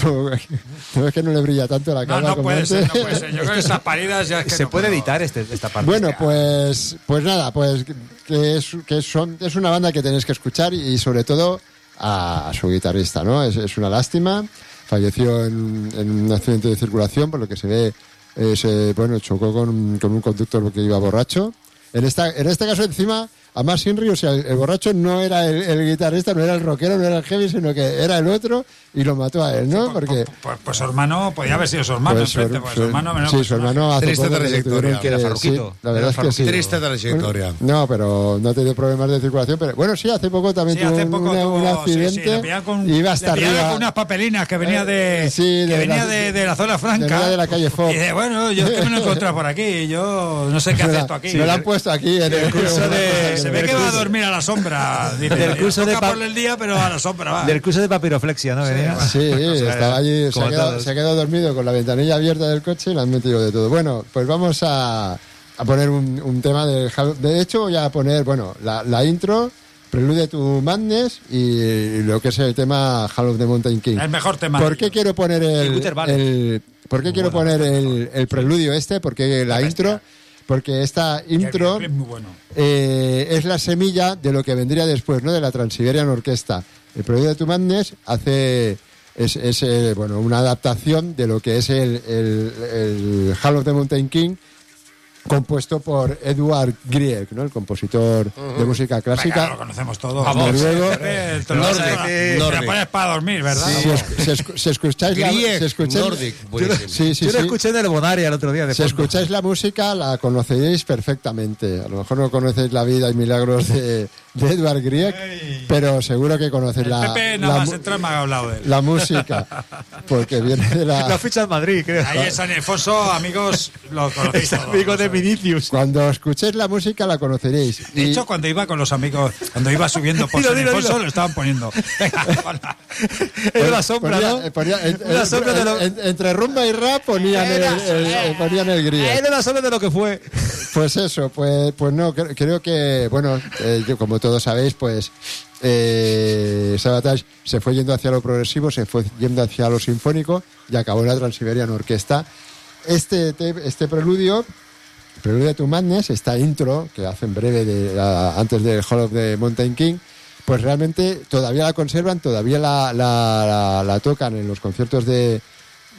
Speaker 4: ¿No es que no le brilla tanto la
Speaker 3: No,
Speaker 4: cara
Speaker 3: no
Speaker 4: como
Speaker 3: puede ser, no puede ser. Yo creo que esas paridas ya es que
Speaker 7: Se
Speaker 3: no
Speaker 7: puede
Speaker 3: puedo.
Speaker 7: editar este, esta parte.
Speaker 4: Bueno, pues, pues nada, pues que es, que son, es una banda que tenéis que escuchar y, sobre todo a, a su guitarrista, ¿no? Es, es una lástima. Falleció en, en un accidente de circulación, por lo que se ve, eh, se, bueno, chocó con, con un conductor que iba borracho. En, esta, en este caso, encima, a más Inri, o sea, el, el borracho no era el, el guitarrista, no era el rockero, no era el heavy, sino que era el otro y lo mató a él, ¿no? Porque.
Speaker 3: Pues, pues su hermano, podía haber sido su hermano
Speaker 4: Pues su-
Speaker 3: enfrente, pues su
Speaker 4: su-
Speaker 3: hermano menos
Speaker 4: sí, su hermano hace
Speaker 6: Triste trayectoria.
Speaker 4: que-
Speaker 7: Era
Speaker 4: sí,
Speaker 7: Farruquito.
Speaker 4: la verdad
Speaker 7: Era
Speaker 4: es que sí.
Speaker 6: Triste trayectoria.
Speaker 4: No, pero no ha tenido problemas de circulación. Pero bueno, sí, hace poco también
Speaker 3: Sí,
Speaker 4: tuvo
Speaker 3: hace
Speaker 4: un,
Speaker 3: poco
Speaker 4: una-
Speaker 3: tuvo-
Speaker 4: un
Speaker 3: sí,
Speaker 4: accidente.
Speaker 3: sí, le con,
Speaker 4: iba hasta
Speaker 3: le
Speaker 4: arriba.
Speaker 3: con unas papelinas que venía de,
Speaker 4: Eh, sí,
Speaker 3: que
Speaker 4: de
Speaker 3: venía
Speaker 4: la-
Speaker 3: de, de la zona franca.
Speaker 4: venía de la calle Fox.
Speaker 3: Y dice, bueno, yo es que me lo he encontrado por aquí, yo no sé qué hace esto aquí.
Speaker 4: Me lo han puesto aquí en el
Speaker 7: curso de-
Speaker 3: Se ve que va a dormir a la sombra. Dice,
Speaker 7: Del curso de
Speaker 3: por el día, pero a la sombra va.
Speaker 7: Del curso de papiroflexia, ¿no? Venía.
Speaker 4: Sí, estaba allí, se ha, quedado,
Speaker 7: todos.
Speaker 4: se ha quedado dormido con la ventanilla abierta del coche y le han metido de todo. Bueno, pues vamos a, a poner un, un tema de Hall- De hecho, voy a poner, bueno, la, la intro, Prelude to Madness y lo que es el tema Hall of the Mountain King.
Speaker 3: El mejor tema.
Speaker 4: ¿Por qué quiero poner el, ¿por qué quiero poner el, el preludio este? Porque la intro, porque esta intro
Speaker 3: muy bueno.
Speaker 4: eh, es la semilla de lo que vendría después, ¿no? De la Transiberian Orquesta. El preludio de tu Madness hace es, es, eh, bueno una adaptación de lo que es el, el, el Hall of the Mountain King compuesto por Edward Grieg, ¿no? El compositor de música
Speaker 3: Venga,
Speaker 4: clásica.
Speaker 3: lo conocemos todos.
Speaker 4: Vamos. Noruego.
Speaker 3: A-
Speaker 6: Nordic.
Speaker 3: pones para dormir, ¿verdad?
Speaker 4: Si, es- si si escucháis la,
Speaker 6: Grieg,
Speaker 4: si escucháis-
Speaker 6: Nordic, buenísimo.
Speaker 4: Sí, sí,
Speaker 7: Yo lo
Speaker 4: sí.
Speaker 7: escuché en el Bonaria el otro día. De
Speaker 4: Si
Speaker 7: fondo.
Speaker 4: escucháis la música, la conoceréis perfectamente. A lo mejor no conocéis la vida y milagros de, de Edward Grieg, pero seguro que conocéis
Speaker 3: El
Speaker 4: la,
Speaker 3: Pepe nada
Speaker 4: la
Speaker 3: más entrar me ha hablado de él.
Speaker 4: la música, porque viene de
Speaker 7: La
Speaker 4: la...
Speaker 7: ficha en Madrid, creo.
Speaker 3: Ahí en San Ildefonso, amigos, lo conocéis
Speaker 7: Es
Speaker 3: todos,
Speaker 7: amigo
Speaker 3: lo
Speaker 7: de. Vinicius.
Speaker 4: Cuando escuchéis la música, la conoceréis.
Speaker 3: De
Speaker 4: Y-
Speaker 3: hecho, cuando iba con los amigos, cuando iba subiendo por San Ildefonso, lo estaban poniendo. Venga.
Speaker 7: Era la sombra,
Speaker 4: ponía-
Speaker 7: ¿no?
Speaker 4: eh, ponía- en- en-
Speaker 7: sombra de lo-
Speaker 4: en- entre rumba y rap ponían el, el- el- ponían el.
Speaker 7: Era la sombra de lo que fue.
Speaker 4: Pues eso, pues, pues no, cre- creo que, bueno, eh, yo, como todos sabéis, pues eh, Sabotage se fue yendo hacia lo progresivo, se fue yendo hacia lo sinfónico y acabó en la Transiberian Orquesta. Este, te- este preludio, Preludio to Madness, esta intro que hacen breve de, antes del Hall of the Mountain King, pues realmente todavía la conservan, todavía la, tocan en los conciertos de,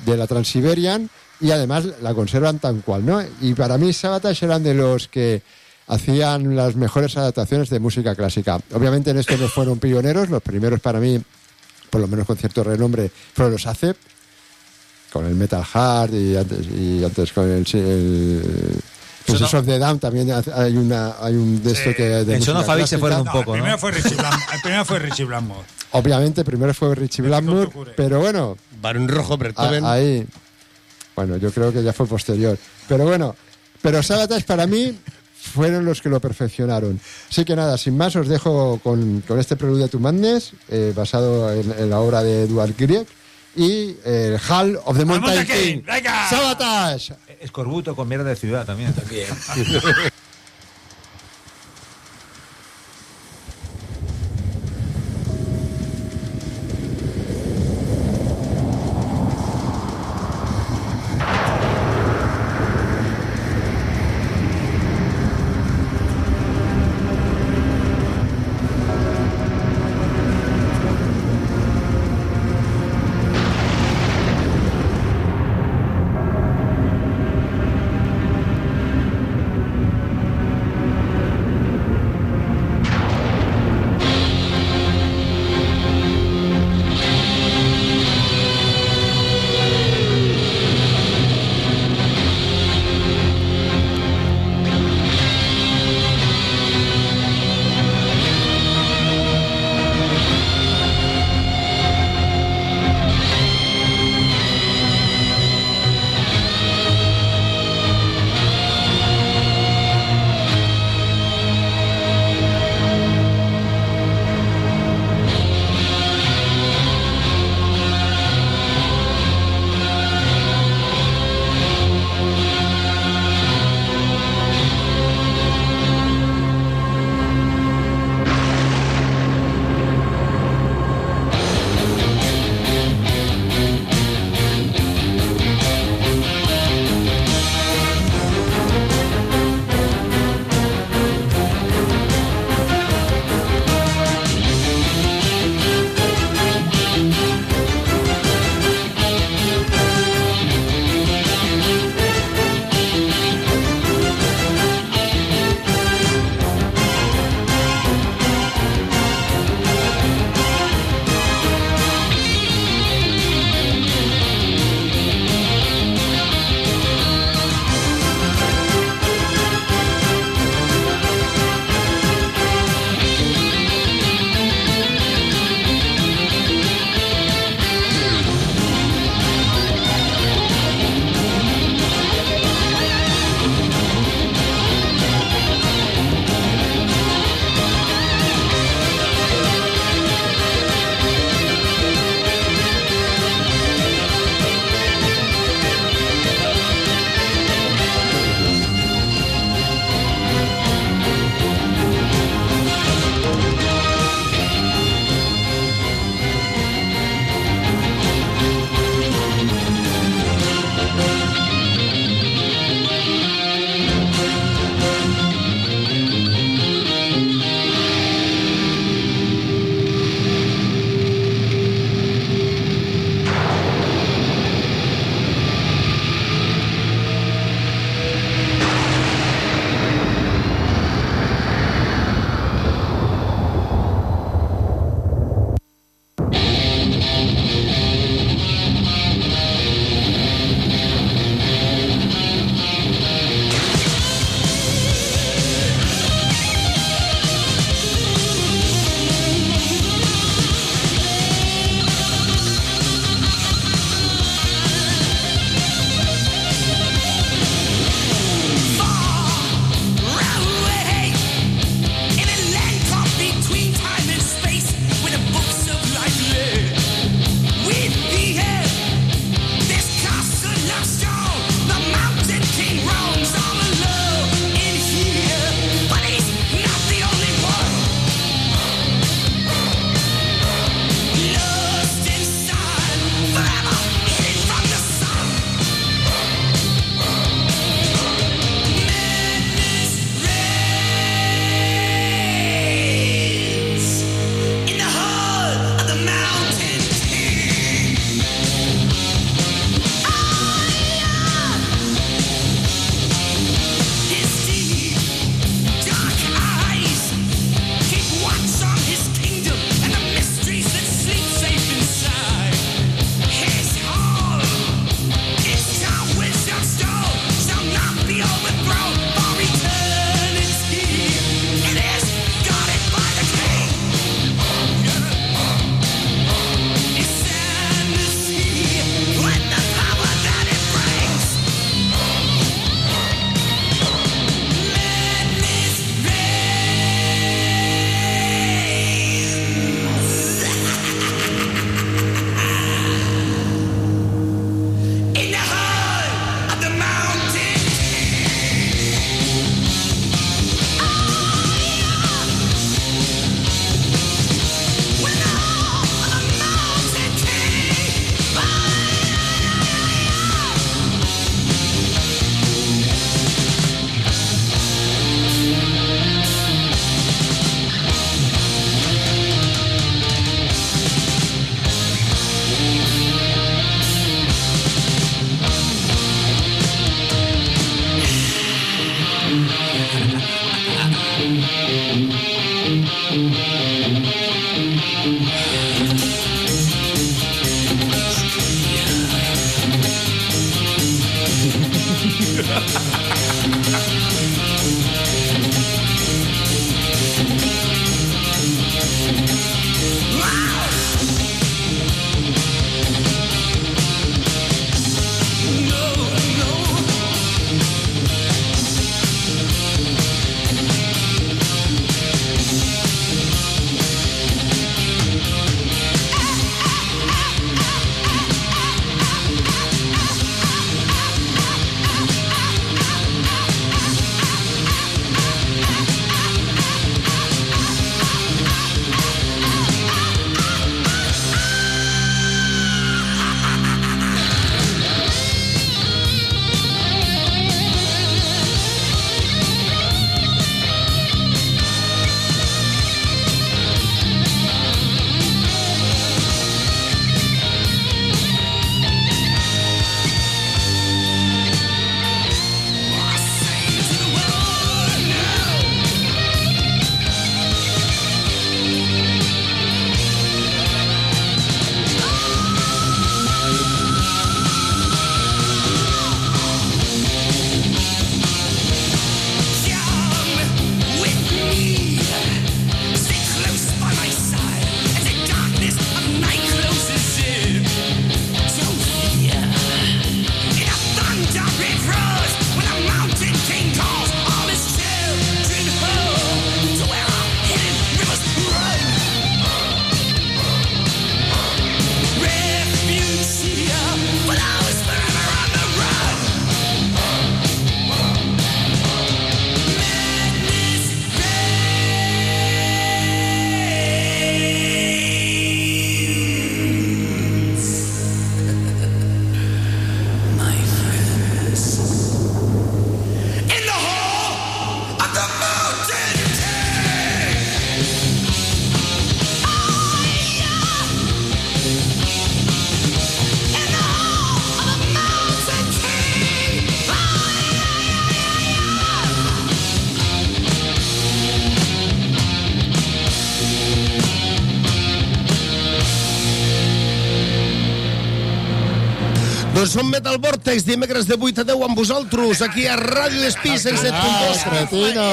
Speaker 4: de la Transiberian y además la conservan tan cual, ¿no? Y para mí Sabotage eran de los que hacían las mejores adaptaciones de música clásica. Obviamente en esto no fueron pioneros, los primeros para mí, por lo menos con cierto renombre, fueron los ACEP, con el Metal Heart y antes, con el Princess of the Down también hay una hay un de esto que de
Speaker 7: En
Speaker 4: música
Speaker 7: Sonofavic se fueron un
Speaker 3: No,
Speaker 7: poco,
Speaker 3: el primero
Speaker 7: ¿no?
Speaker 3: fue Richie Blam- el primero fue Richie Blackmore.
Speaker 4: Obviamente primero fue Richie Blackmore, pero bueno,
Speaker 6: Barón Rojo, Beethoven.
Speaker 4: ahí bueno, yo creo que ya fue posterior. Pero bueno, pero Sabotage para mí fueron los que lo perfeccionaron. Así que nada, sin más, os dejo con, con este preludio to Madness, eh, basado en, en la obra de Edward Grieg, y el Hall of the Mountain
Speaker 3: King,
Speaker 4: King.
Speaker 3: venga.
Speaker 4: ¡Sabotage!
Speaker 7: Escorbuto con mierda de ciudad también. También.
Speaker 6: Doncs som Metal Vortex, dimecres de 8 a 10 amb vosaltres, aquí a Ràdio Despí, 107.2.
Speaker 4: Ah, cretino.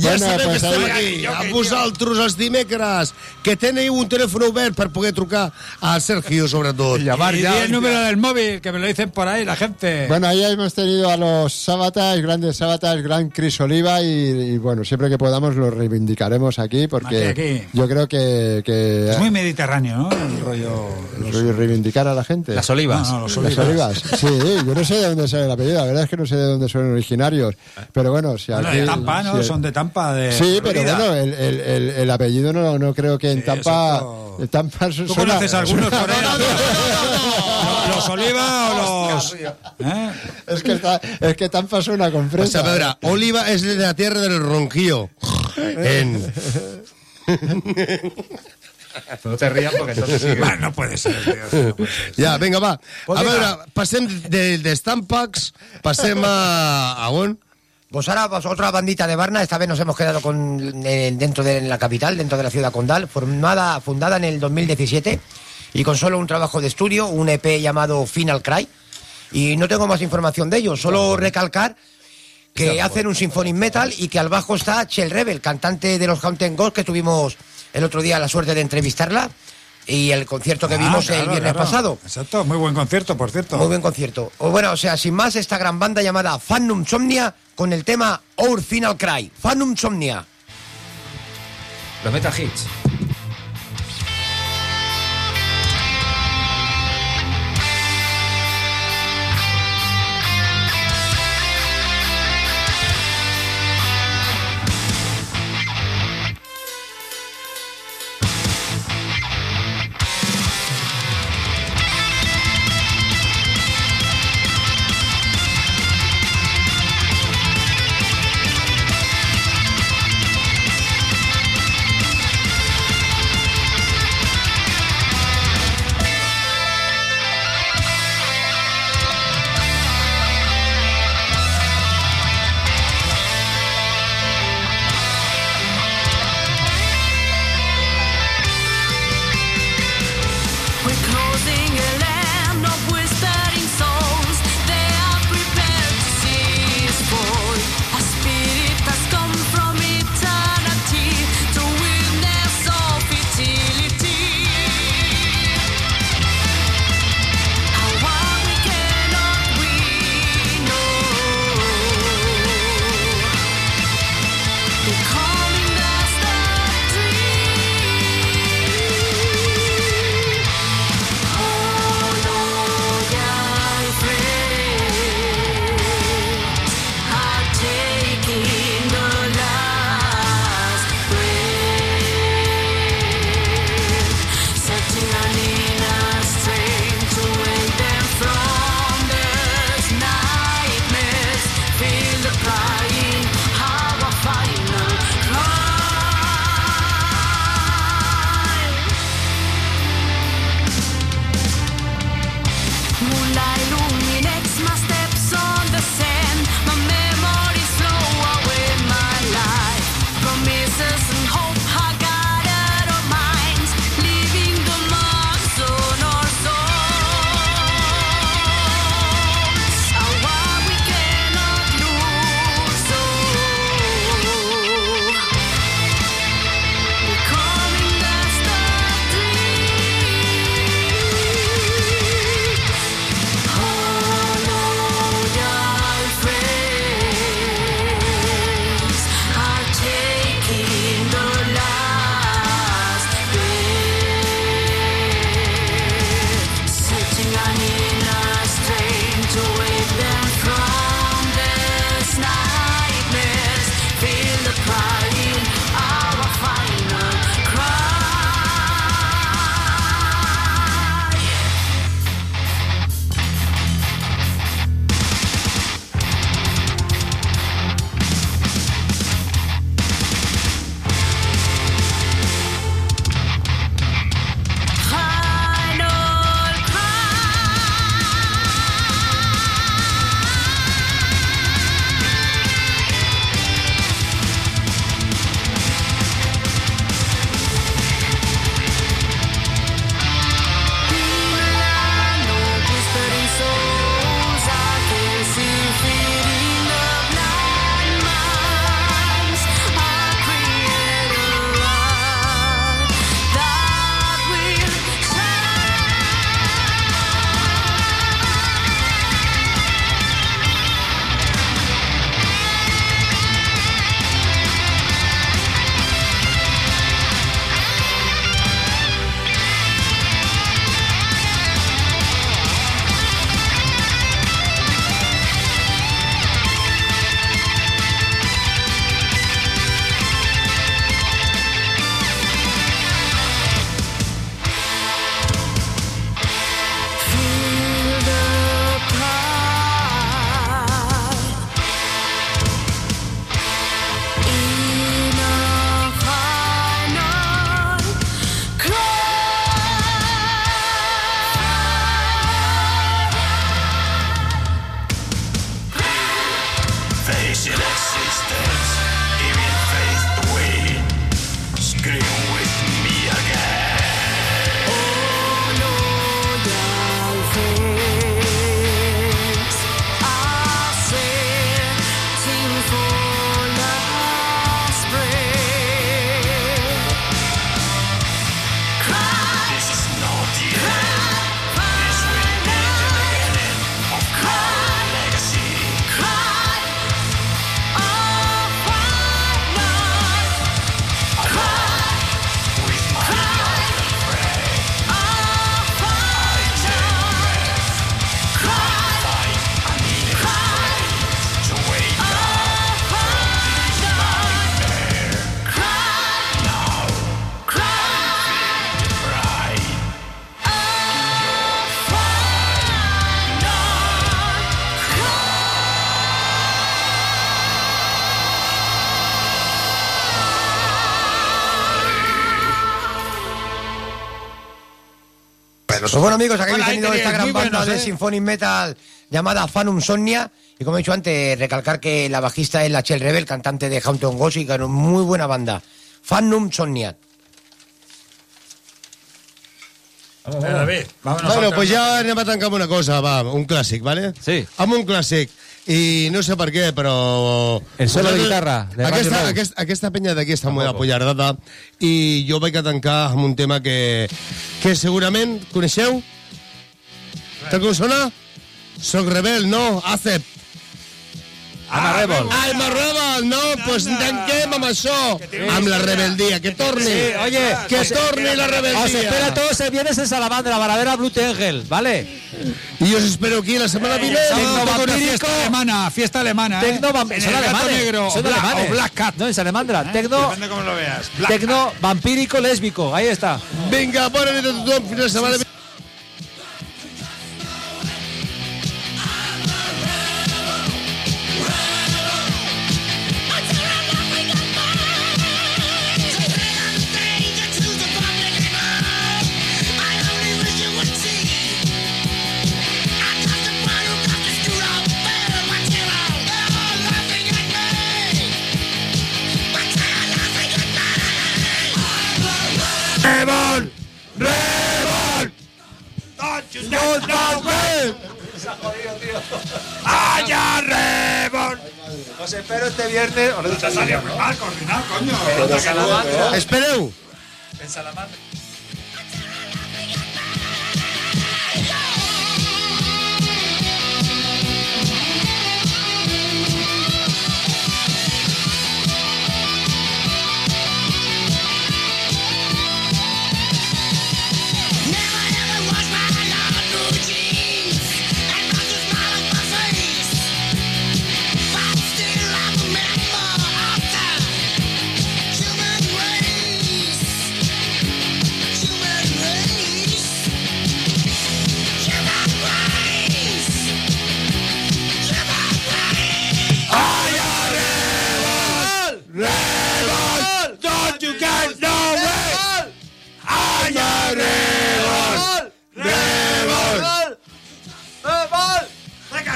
Speaker 6: Ja
Speaker 4: Bueno,
Speaker 6: sabem
Speaker 4: pues
Speaker 6: que estem
Speaker 4: ahí-
Speaker 6: aquí, amb vosaltres els dimecres, que teniu un telèfon obert per poder trucar al Sergio, sobretot.
Speaker 7: Llamar
Speaker 3: Y
Speaker 7: ya.
Speaker 3: di el número del móvil, que me lo dicen por ahí la gente.
Speaker 4: Bueno, ahí hemos tenido a los Sabatas, grandes Sabatas, gran Cris Oliva y, y, bueno, siempre que podamos lo reivindicaremos aquí porque
Speaker 3: Aquí, aquí.
Speaker 4: yo creo que, que
Speaker 3: es muy mediterráneo, ¿no? El rollo.
Speaker 4: re- reivindicar a la gente.
Speaker 7: Las olivas.
Speaker 3: No, no, los
Speaker 4: Las olivas. Sí, yo no sé de dónde sale el apellido, la verdad es que no sé de dónde son originarios. Pero bueno, si
Speaker 3: Bueno,
Speaker 4: aquí.
Speaker 3: de Tampa, ¿no?
Speaker 4: si-
Speaker 3: Son de Tampa, de.
Speaker 4: Sí, pero
Speaker 3: Florida.
Speaker 4: bueno, el, el, el, el apellido no, no creo que en
Speaker 3: Sí,
Speaker 4: Tampa.
Speaker 3: eso-
Speaker 4: en Tampa
Speaker 3: ¿Tú
Speaker 4: suena-
Speaker 3: conoces algunos por ahí? ¿Los Oliva o los.? ¿Eh?
Speaker 4: Es que, está- es que Tampa suena con fresa.
Speaker 6: a veure, Oliva és de la tierra del Ronquillo. En...
Speaker 7: No te rías porque entonces sigue.
Speaker 3: Bueno, no puede ser, tío. No puede ser.
Speaker 6: Ja, vinga, va.
Speaker 5: Pues
Speaker 6: A
Speaker 5: vinga.
Speaker 6: veure, passem de, de Stampax, passem a... a on?
Speaker 5: Pues ahora pues, otra bandita de Barna, esta vez nos hemos quedado con, eh, dentro de la capital, dentro de la ciudad condal, formada, fundada en el 2017 y con solo un trabajo de estudio, un EP llamado Final Cry. Y no tengo más información de ellos, solo recalcar que hacen un symphonic metal y que al bajo está Chell Rebel, cantante de los Haunted Ghost que tuvimos el otro día la suerte de entrevistarla y el concierto que
Speaker 3: Ah,
Speaker 5: vimos el viernes
Speaker 3: claro.
Speaker 5: pasado.
Speaker 3: Exacto, muy buen concierto, por cierto.
Speaker 5: Muy buen concierto. O bueno, o sea, sin más, esta gran banda llamada Phantom Somnia con el tema Our Final Cry. Phantom Somnia.
Speaker 7: Los Metal Hits.
Speaker 5: Bueno amigos, aquí habéis tenido esta gran banda
Speaker 3: buenos,
Speaker 5: de
Speaker 3: ¿eh?
Speaker 5: Symphonic Metal llamada Fanum Somnia. Y como he dicho antes, recalcar que la bajista es la Chel Rebel, cantante de Haunted Ghost y que es una muy buena banda. Fanum Somnia.
Speaker 3: David, vámonos
Speaker 6: Bueno, pues ja anem a tancar amb una cosa, va, un clàssic, ¿vale?
Speaker 7: Sí.
Speaker 6: Amb un clàssic. I no sé per què, però...
Speaker 7: El solo de guitarra de
Speaker 6: aquesta, aquesta, aquesta penya d'aquí està molt apoyardada i jo vaig a tancar amb un tema que, que segurament coneixeu? Tal com sona? Soc rebel, no, acep.
Speaker 7: Ama Rebel.
Speaker 6: I'm a rebel, no, pues tanquem amb això, amb la rebeldia, que torni,
Speaker 7: Sí, oye,
Speaker 6: que
Speaker 7: os-
Speaker 6: torni la
Speaker 7: Os
Speaker 6: rebeldia.
Speaker 7: espera todos el viernes en Salamandra para ver a Blue Angel, ¿vale?
Speaker 6: Y os espero aquí la semana
Speaker 3: Sábado
Speaker 6: vinent.
Speaker 3: toca una
Speaker 7: vampírico.
Speaker 3: fiesta alemana, fiesta alemana, ¿eh?
Speaker 7: Tecno, vamp-
Speaker 3: En
Speaker 7: son
Speaker 3: el
Speaker 7: alemanes.
Speaker 3: negro,
Speaker 7: son
Speaker 3: Black,
Speaker 7: alemanes.
Speaker 3: o Black Cat.
Speaker 7: No, en Salamandra. Tecno,
Speaker 3: Depende cómo lo veas. Black
Speaker 7: tecno vampírico lésbico. Ahí está.
Speaker 6: Vinga, bona nit a tothom, fins la setmana vinent.
Speaker 7: Os espero este viernes. Os lo he dicho
Speaker 3: Salió muy mal coordinado, coño.
Speaker 6: Espereu.
Speaker 7: En Salamandra.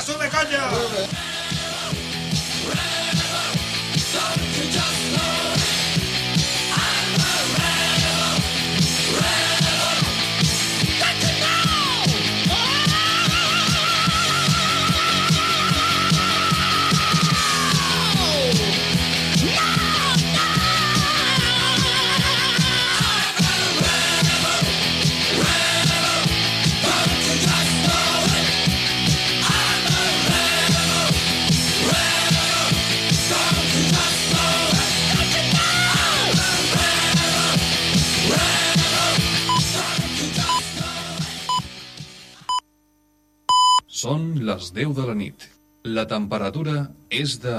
Speaker 3: Venga, sube, coño.
Speaker 9: Són les 10 de la nit. La temperatura és de